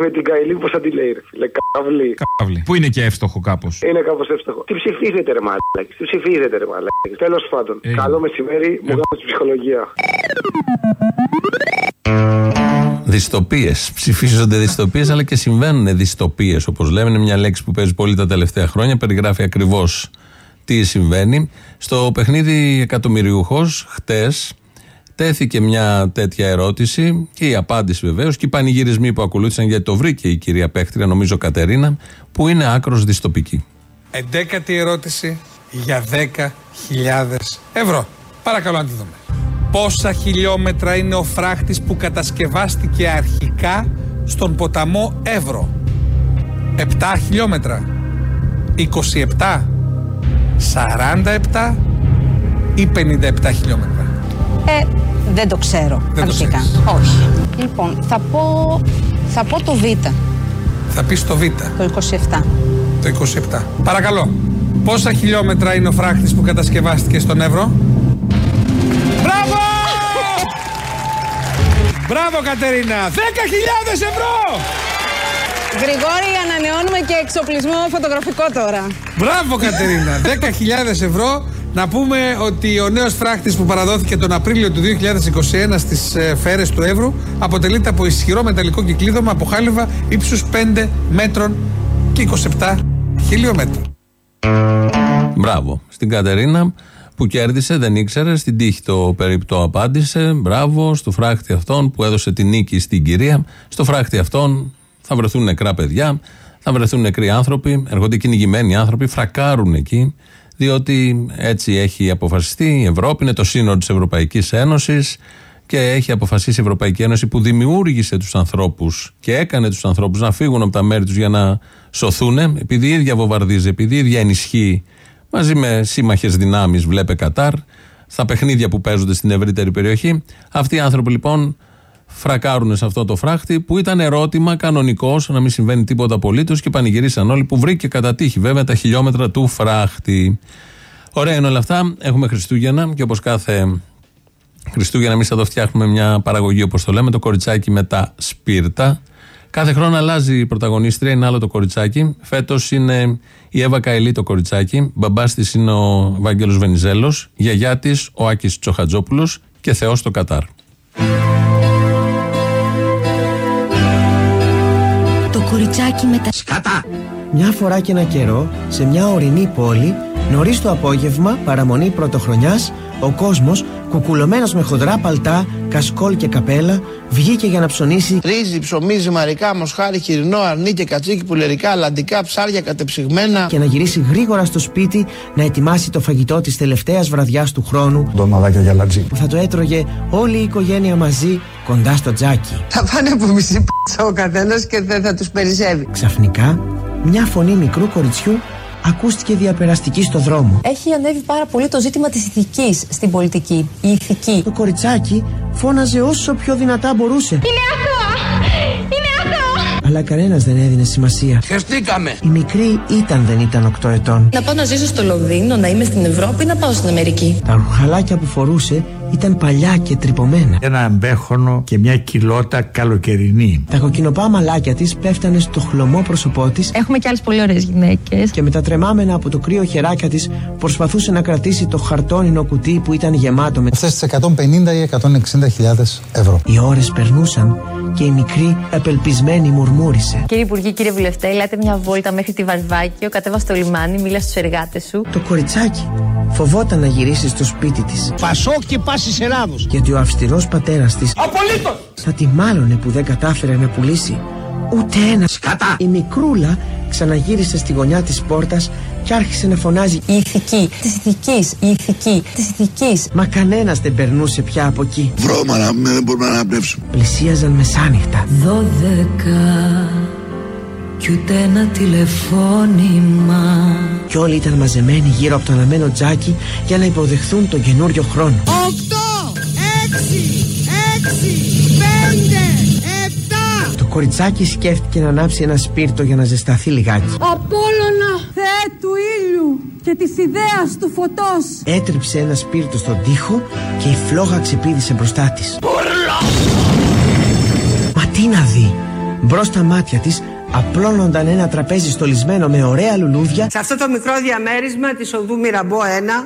Ε, με την Καηλή, πώς θα τη λέει, ρε φίλε. Καύλη. Καύλη. Που είναι και εύστοχο κάπως; Είναι κάπως εύστοχο. Τι ψηφίζετε, ρε μαλάκι. Τι ψηφίζετε, ρε μαλάκι. Τέλος πάντων. Ε. Καλό μεσημέρι, μου κάνω τη ψυχολογία. Δυστοπίες. Ψηφίζονται δυστοπίες, αλλά και συμβαίνουν δυστοπίες, όπως λέμε. Είναι μια λέξη που παίζει πολύ τα τελευταία χρόνια. Περιγράφει ακριβώς τι συμβαίνει. Στο παιχνίδι Εκατομμυριούχος, χτες, τέθηκε μια τέτοια ερώτηση και η απάντηση βεβαίως και οι πανηγυρισμοί που ακολούθησαν, γιατί το βρήκε η κυρία Παίχτρια, νομίζω Κατερίνα, που είναι άκρος δυστοπική. Εντέκατη ερώτηση για 10.000 ευρώ. Παρακαλώ να τη δούμε. Πόσα χιλιόμετρα είναι ο φράχτης που κατασκευάστηκε αρχικά στον ποταμό Εύρο; 7 χιλιόμετρα. 27. 47 ή 57 χιλιόμετρα; Ε, δεν το ξέρω Δεν το αρχικά. Όχι. Λοιπόν, θα πω, θα πω το Β, Θα πεις το Β, το 27. το 27. Παρακαλώ. Πόσα χιλιόμετρα είναι ο φράχτης που κατασκευάστηκε στον Εύρο; Μπράβο! Μπράβο Κατερίνα! 10.000 ευρώ! Γρηγόρη, ανανεώνουμε και εξοπλισμό φωτογραφικό τώρα. Μπράβο Κατερίνα! 10.000 ευρώ. Να πούμε ότι ο νέος φράχτης που παραδόθηκε τον Απρίλιο του 2021 στις ε, φέρες του Εύρου αποτελείται από ισχυρό μεταλλικό κυκλίδωμα από χάλιβα ύψους 5 μέτρων και 27 χιλιόμετρων. Μπράβο στην Κατερίνα που κέρδισε, δεν ήξερε, στην τύχη το περίπτω απάντησε. Μπράβο στο φράχτη αυτόν που έδωσε την νίκη στην κυρία. Στο φράχτη αυτόν θα βρεθούν νεκρά παιδιά, θα βρεθούν νεκροί άνθρωποι, έρχονται κυνηγημένοι άνθρωποι, φρακάρουν εκεί, διότι έτσι έχει αποφασιστεί η Ευρώπη, είναι το σύνολο της Ευρωπαϊκής Ένωσης και έχει αποφασίσει η Ευρωπαϊκή Ένωση που δημιούργησε τους ανθρώπους και έκανε τους ανθρώπους να φύγουν από τα μέρη τους για να σωθούν, επειδή η ίδια βομβαρδίζει, επειδή η ίδια ενισχύει μαζί με σύμμαχες δυνάμεις, βλέπε Κατάρ, στα παιχνίδια που παίζονται στην ευρύτερη περιοχή. Αυτοί οι άνθρωποι λοιπόν φρακάρουν σε αυτό το φράχτη που ήταν ερώτημα κανονικός, να μην συμβαίνει τίποτα απολύτως και πανηγυρίσαν όλοι που βρήκε κατά τύχη βέβαια τα χιλιόμετρα του φράχτη. Ωραία είναι όλα αυτά. Έχουμε Χριστούγεννα και όπως κάθε Χριστούγεννα, εμείς εδώ φτιάχνουμε μια παραγωγή όπως το λέμε, το κοριτσάκι με τα σπίρτα. Κάθε χρόνο αλλάζει η πρωταγωνίστρια, είναι άλλο το κοριτσάκι. Φέτος είναι η Εύα Καηλή το κοριτσάκι. Μπαμπάς της είναι ο Βάγγελο Βενιζέλος. Γιαγιά της ο Άκης Τσοχατζόπουλος και Θεός στο Κατάρ. Το κοριτσάκι με τα σκάτα. Μια φορά και ένα καιρό, σε μια ορεινή πόλη, νωρίς το απόγευμα, παραμονή πρωτοχρονιάς, ο κόσμος, κουκουλωμένος με χοντρά παλτά, κασκόλ και καπέλα, βγήκε για να ψωνίσει Ρύζι, ψωμί, ζυμαρικά, μοσχάρι, χοιρινό, αρνί και κατσίκι, πουλερικά, λαντικά, ψάρια κατεψυγμένα. και να γυρίσει γρήγορα στο σπίτι να ετοιμάσει το φαγητό της τελευταίας βραδιάς του χρόνου Ντομαδάκια για λατζί. που θα το έτρωγε όλη η οικογένεια μαζί κοντά στο τζάκι. Θα πάνε από μισή π***α ο καθένας και δεν θα τους περισσεύει. Ξαφνικά, μια φωνή μικρού κοριτσιού ακούστηκε διαπεραστική στο δρόμο. Έχει ανέβει πάρα πολύ το ζήτημα της ηθικής στην πολιτική. Η ηθική. Το κοριτσάκι φώναζε όσο πιο δυνατά μπορούσε. Είναι αθώα! Είναι αθώα! Αλλά κανένας δεν έδινε σημασία. Χεστήκαμε! Η μικρή ήταν δεν ήταν 8 ετών. Να πάω να ζήσω στο Λονδίνο, να είμαι στην Ευρώπη ή να πάω στην Αμερική. Τα ρουχαλάκια που φορούσε ήταν παλιά και τρυπωμένα. Ένα αμπέχονο και μια κοιλότα καλοκαιρινή. Τα κοκκινοπά μαλάκια της πέφτανε στο χλωμό πρόσωπό της Έχουμε και άλλες πολύ ωραίες γυναίκες. και με τα τρεμάμενα από το κρύο χεράκια της προσπαθούσε να κρατήσει το χαρτόνινο κουτί που ήταν γεμάτο με. Αυτές τις 150 ή 160 ευρώ. Οι ώρες περνούσαν και η μικρή απελπισμένη μουρμούρισε. Κύριε Υπουργή, κύριε Βουλευτέ, ελάτε μια βόλτα μέχρι τη Βαρβάκιο, κατέβας στο λιμάνι, μίλα στους εργάτες σου. Το κοριτσάκι φοβόταν να γυρίσει στο σπίτι της. Πασόκ και πάσης Ελλάδος. Γιατί ο αυστηρός πατέρας της Απολύτως! θα τη μάλωνε που δεν κατάφερε να πουλήσει ούτε ένα σκατά. Η μικρούλα ξαναγύρισε στη γωνιά της πόρτας και άρχισε να φωνάζει Η ηθική της ηθική, η ηθική της ηθική. Μα κανένας δεν περνούσε πια από εκεί. Βρώμα δεν μπορούμε να αναπνεύσουμε. Πλησίαζαν μεσάνυχτα. Δώδεκα κι ούτε ένα τηλεφώνημα. Και όλοι ήταν μαζεμένοι γύρω από το αναμένο τζάκι για να υποδεχθούν τον καινούριο χρόνο. Οκτώ, έξι, έξι, πέντε, επτά. Το κοριτσάκι σκέφτηκε να ανάψει ένα σπίρτο για να ζεσταθεί λιγάκι. Απόλλωνα, Θεέ του ήλιου και της ιδέας του φωτός. Έτριψε ένα σπίρτο στον τοίχο και η φλόγα ξεπήδησε μπροστά της. Μα τι να δει! Μπρος στα μάτια της απλώνονταν ένα τραπέζι στολισμένο με ωραία λουλούδια Σε αυτό το μικρό διαμέρισμα της οδού Μυραμπό 1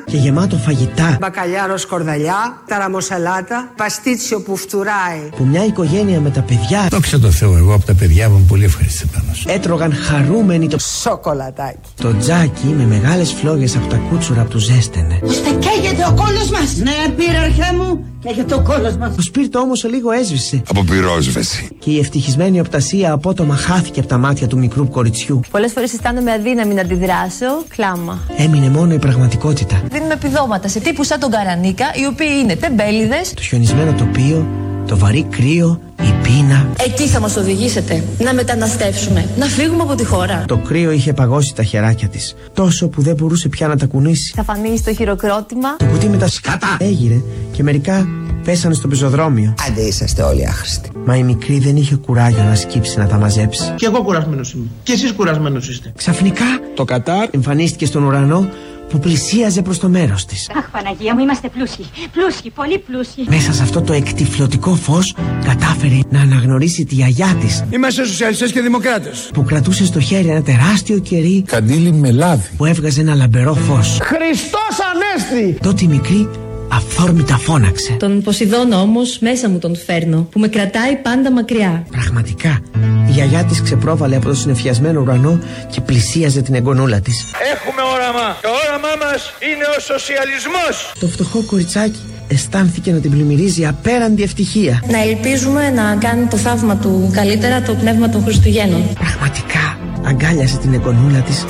και γεμάτο φαγητά Μπακαλιάρο σκορδαλιά, ταραμοσαλάτα, παστίτσιο που φτουράει που μια οικογένεια με τα παιδιά Δόξα τω Θεώ, εγώ από τα παιδιά μου είμαι πολύ ευχαριστημένος. Έτρωγαν χαρούμενοι το, Σοκολατάκι το τζάκι με μεγάλες φλόγες από τα κούτσουρα που του ζέστενε. Ώστε καίγεται ο κόλος μας. Ναι, πήρε μου, καίγεται ο κόλος μας. Το σπίρτο όμως λίγο έσβησε Από πυρόσβεση. και η ευτυχισμένη οπτασία απότομα χάθηκε από τα μάτια του μικρού κοριτσιού. Πολλές φορές αισθάνομαι αδύναμη να αντιδράσω. Κλάμα. Έμεινε μόνο η πραγματικότητα. Δίνουμε επιδόματα σε τύπους σαν τον Καρανίκα, οι οποίοι είναι τεμπέληδες. Το χιονισμένο τοπίο, το βαρύ κρύο, η πείνα. Εκεί θα μας οδηγήσετε. Να μεταναστεύσουμε. Να φύγουμε από τη χώρα. Το κρύο είχε παγώσει τα χεράκια της, τόσο που δεν μπορούσε πια να τα κουνήσει. Θα φανεί στο χειροκρότημα. Το κουτί με τα σκάτα έγειρε και μερικά πέσανε στο πεζοδρόμιο. Άντε είσαστε όλοι άχρηστοι Μα η μικρή δεν είχε κουράγιο να σκύψει να τα μαζέψει. Και εγώ κουρασμένος είμαι. Και εσείς κουρασμένος είστε. Ξαφνικά Το Κατάρ. εμφανίστηκε στον ουρανό που πλησίαζε προς το μέρος της. Αχ, Παναγία μου, είμαστε πλούσιοι. Πλούσιοι, πολύ πλούσιοι. Μέσα σε αυτό το εκτιφλωτικό φως κατάφερε να αναγνωρίσει τη γιαγιά της Είμαστε σοσιαλιστές και δημοκράτες. που κρατούσε στο χέρι ένα τεράστιο κερί Καντήλι με λάδι. που έβγαζε ένα λαμπερό φως. Χριστός Ανέστη. Τότε η μικρή αφόρμητα φώναξε. Τον Ποσειδώνα όμως μέσα μου τον φέρνω, που με κρατάει πάντα μακριά. Πραγματικά, η γιαγιά της ξεπρόβαλε από το συνεφιασμένο ουρανό και πλησίαζε την εγγονούλα της. Έχουμε όραμα. Το όραμά μας είναι ο σοσιαλισμός. Το φτωχό κοριτσάκι αισθάνθηκε να την πλημμυρίζει απέραντη ευτυχία. Να ελπίζουμε να κάνει το θαύμα του καλύτερα το πνεύμα των Χριστουγέννων. Πραγματικά, αγκάλιασε την εγγονούλα της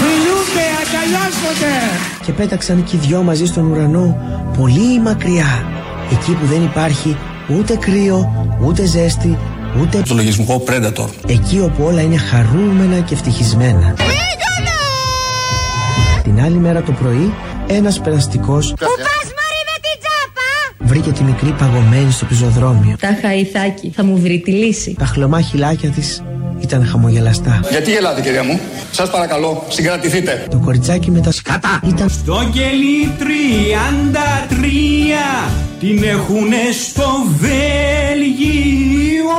Φιλούνται, αγκαλιάζονται. και πέταξαν και οι δυο μαζί στον ουρανό πολύ μακριά. Εκεί που δεν υπάρχει ούτε κρύο, ούτε ζέστη, ούτε... Το λογισμικό Predator. Εκεί όπου όλα είναι χαρούμενα και ευτυχισμένα. Την άλλη μέρα το πρωί, ένας περαστικός Πού πας μωρή με την τσάπα. βρήκε τη μικρή παγωμένη στο πεζοδρόμιο. Τα χαϊθάκι, θα μου βρει τη λύση. Τα χλωμά χυλάκια της ήταν χαμογελαστά. Γιατί γελάτε κυρία μου; Σας παρακαλώ, συγκρατηθείτε. Το κοριτσάκι με τα σκάτα ήταν Στο κελί 33 την έχουνε στο Βέλγιο.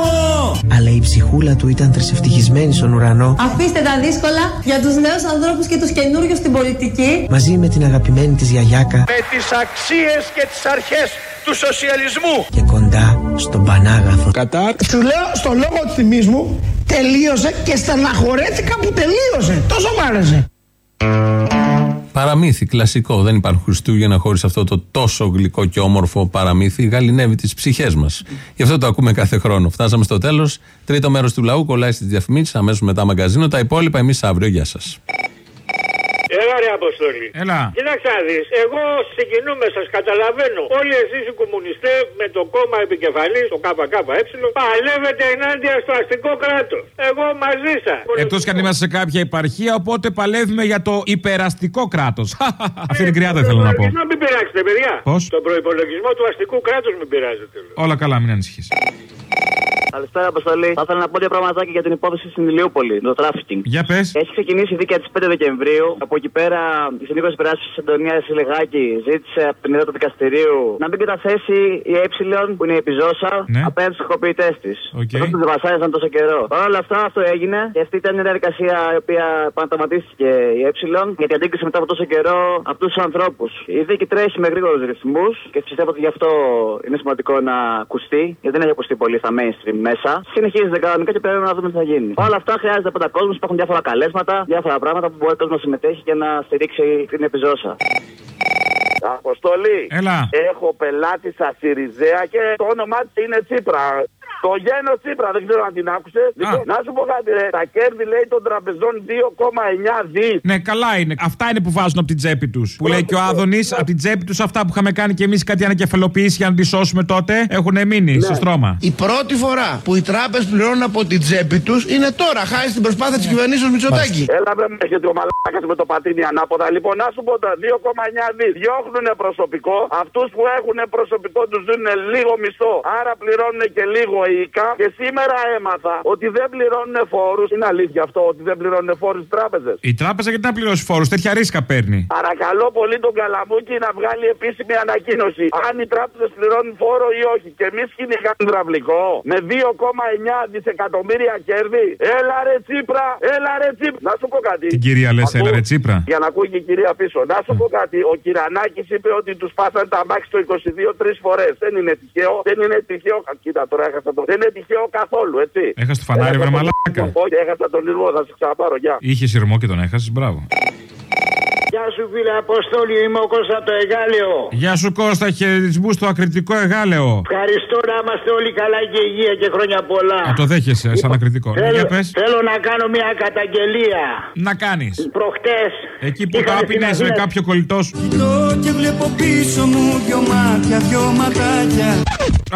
αλλά η ψυχούλα του ήταν τρισευτυχισμένη στον ουρανό Αφήστε τα δύσκολα για τους νέους ανθρώπους και τους καινούριους στην πολιτική. μαζί με την αγαπημένη της γιαγιάκα Με τις αξίες και τις αρχές του σοσιαλισμού. και κοντά στον Πανάγαθο. Κατάρ. Σου λέω στο λόγο του θυμής μου τελείωσε και στεναχωρέθηκα που τελείωσε. Τόσο μ' άρεσε. Παραμύθι, κλασικό. Δεν υπάρχουν Χριστούγεννα χωρίς αυτό το τόσο γλυκό και όμορφο παραμύθι. Γαλινεύει τις ψυχές μας. Γι' αυτό το ακούμε κάθε χρόνο. Φτάσαμε στο τέλος. Τρίτο μέρος του λαού κολλάει στις διαφημίσεις. Αμέσως μετά μαγκαζίνο. Τα υπόλοιπα εμείς αύριο. Γεια σας. Έλα ρε Αποστολή. Έλα. Κοίταξε να δεις, εγώ συγκινούμε, σας καταλαβαίνω. Όλοι εσείς οι κομμουνιστές με το κόμμα επικεφαλής, το ΚΚΕ, παλεύετε ενάντια στο αστικό κράτος. Εγώ μαζί σας. Εκτός κι αν είμαστε σε κάποια επαρχία, οπότε παλεύουμε για το υπεραστικό κράτος. Αυτή την κρυάδα θέλω να πω. Να μην πειράξετε, παιδιά. Πώς; Τον προπολογισμό του αστικού κράτους μην πειράζετε. Όλα καλά, μην ανησυχείς. Καλησπέρα, Αποστόλη. Θα ήθελα να πω δύο πραγματάκια για την υπόθεση στην Ηλιούπολη, το τράφικινγκ. Για πες. Έχει ξεκινήσει η δίκη από τις 5 Δεκεμβρίου. Από εκεί πέρα, η συνήγορος υπεράσπισης της Αντωνίας Σιλεγάκη ζήτησε από την έδρα του δικαστηρίου να μην καταθέσει η Ε, που είναι η επιζώσα, Ναι. απέναντι στους κακοποιητές της. Οκ. Αυτούς που βασάνιζαν τόσο καιρό. Παρ' όλα αυτά, αυτό έγινε και αυτή ήταν μια διαδικασία η οποία επανατραυματίστηκε η Ε, γιατί αντίκρισε μετά από τόσο καιρό αυτούς τους ανθρώπους. Η δίκη τρέχει με γρήγορους ρυθμούς και πιστεύω ότι γι' αυτό είναι σημαντικό να ακουστεί, γιατί δεν έχει ακουστεί πολύ στα mainstream μέσα. Συνεχίζεται κανονικά και πρέπει να δούμε τι θα γίνει. Όλα αυτά χρειάζεται πάντα κόσμος, υπάρχουν διάφορα καλέσματα, διάφορα πράγματα που μπορεί ο κόσμος να συμμετέχει και να στηρίξει την επιζώσα. Αποστολή. Έλα. Έχω πελάτη στα Σιριζέα και το όνομά της είναι Τσίπρα. Το γένος Τσίπρα, δεν ξέρω αν την άκουσες. Λοιπόν, να σου πω κάτι, ρε. Τα κέρδη λέει των τραπεζών 2,9 δις. Ναι, καλά είναι. Αυτά είναι που βάζουν από την τσέπη τους. Που λέει και ο Άδωνης, από την τσέπη τους αυτά που είχαμε κάνει και εμείς κάτι ανακεφαλοποίηση για να τη σώσουμε τότε έχουν μείνει στο στρώμα. Η πρώτη φορά που οι τράπεζες πληρώνουν από την τσέπη τους είναι τώρα, χάρη στην προσπάθεια της κυβερνήσεως Μητσοτάκη. Έλα, βρε, με έχετε ο μαλάκα με το πατίνι ανάποδα. Λοιπόν, να σου πω τα 2,9 δις. Διώχνουν προσωπικό. Αυτούς που έχουν προσωπικό τους δίνουν λίγο μισθό. Άρα πληρώνουν και λίγο οικά. Και σήμερα έμαθα ότι δεν πληρώνουν φόρους. Είναι αλήθεια αυτό ότι δεν πληρώνουν φόρους οι τράπεζες. Η τράπεζα γιατί να πληρώσει φόρους, τέτοια ρίσκα παίρνει. Παρακαλώ πολύ τον Καλαμούκη να βγάλει επίσημη ανακοίνωση. Αν οι τράπεζες πληρώνουν φόρο ή όχι. Και εμείς κυνηγάμε υδραυλικό με 2,9 δισεκατομμύρια κέρδη. Έλα ρε Τσίπρα, έλα ρε Τσίπρα. Να σου πω κάτι. Την κυρία λες, Ακού- έλα ρε Τσίπρα. Για να ακούει και η κυρία πίσω. Να σου πω κάτι. Ο Κυρανάκης είπε ότι τους πάσανε τα μάξι το 22 τρεις φορές. Δεν είναι τυχαίο. Δεν είναι τυχαίο. Α, Κοίτα τώρα έχασα το. Δεν είναι τυχαίο καθόλου, έτσι. Έχασε το φανάρι, Έχασα βρε τον- μαλάκα. Όχι, έχασα τον ήρμο, θα σε ξαναπάρω. Γεια. Είχες σειρμό και τον έχασες, μπράβο. Γεια σου φίλε Αποστόλη, είμαι ο Κώστα το Εγάλεο. Γεια σου Κώστα, χαιρετισμού στο ακριτικό εγάλεο. Ευχαριστώ να είμαστε όλοι καλά και υγεία και χρόνια πολλά. Α, το δέχεσαι σαν ακριτικό. Ναι, Θέλω, για πες. θέλω να κάνω μια καταγγελία. Να κάνεις. Προχτές Εκεί που είχαμε το στην άπεινε με Αθήνα- κάποιο κολλητό σου. Κοιτώ και βλέπω πίσω μου δυο μάτια, δυο ματάκια.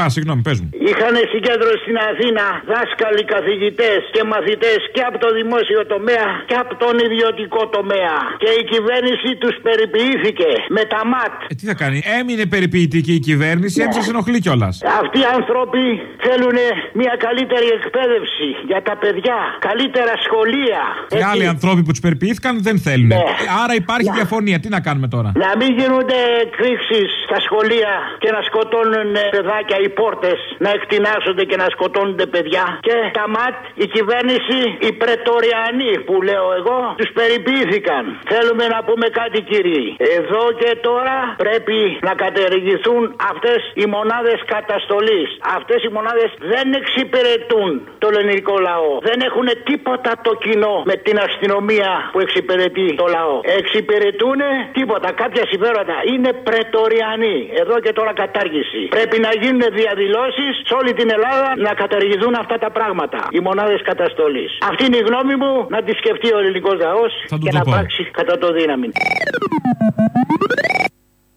Α, συγγνώμη, πες μου. Είχαν συγκέντρωση στην Αθήνα δάσκαλοι, καθηγητές και μαθητές και από το δημόσιο τομέα και από τον ιδιωτικό τομέα. Και η κυβέρνηση τους περιποιήθηκε με τα ΜΑΤ. Ε, τι θα κάνει, έμεινε περιποιητική η κυβέρνηση, έτσι σα ενοχλεί κιόλας. Αυτοί οι άνθρωποι θέλουν μια καλύτερη εκπαίδευση για τα παιδιά, καλύτερα σχολεία. Οι άλλοι ανθρώποι που τους περιποιήθηκαν δεν θέλουν. Ναι. Άρα υπάρχει διαφωνία. Τι να κάνουμε τώρα; Να μην γίνονται εκρήξεις στα σχολεία και να σκοτώνουν ε, παιδάκια οι πόρτες, να εκτινάσονται και να σκοτώνονται παιδιά. Και τα ΜΑΤ, η κυβέρνηση, οι πρετοριανοί που λέω εγώ, τους περιποιήθηκαν. Θέλουμε να πούμε κάτι κύριοι. Εδώ και τώρα πρέπει να κατεργηθούν αυτές οι μονάδες καταστολής. Αυτές οι μονάδες δεν εξυπηρετούν το ελληνικό λαό. Δεν έχουν τίποτα το κοινό με την αστυνομία που εξυπηρετεί το λαό. Εξυπηρετούν τίποτα, κάποια συμφέροντα. Είναι πρετοριανοί. Εδώ και τώρα κατάργηση. Πρέπει να γίνουν διαδηλώσεις σε όλη την Ελλάδα να καταργηθούν αυτά τα πράγματα. Οι μονάδες καταστολής. Αυτή είναι η γνώμη μου να τη σκεφτεί ο ελληνικός λαός Θα του και το να πω. πράξει κατά το δύναμη. I mean.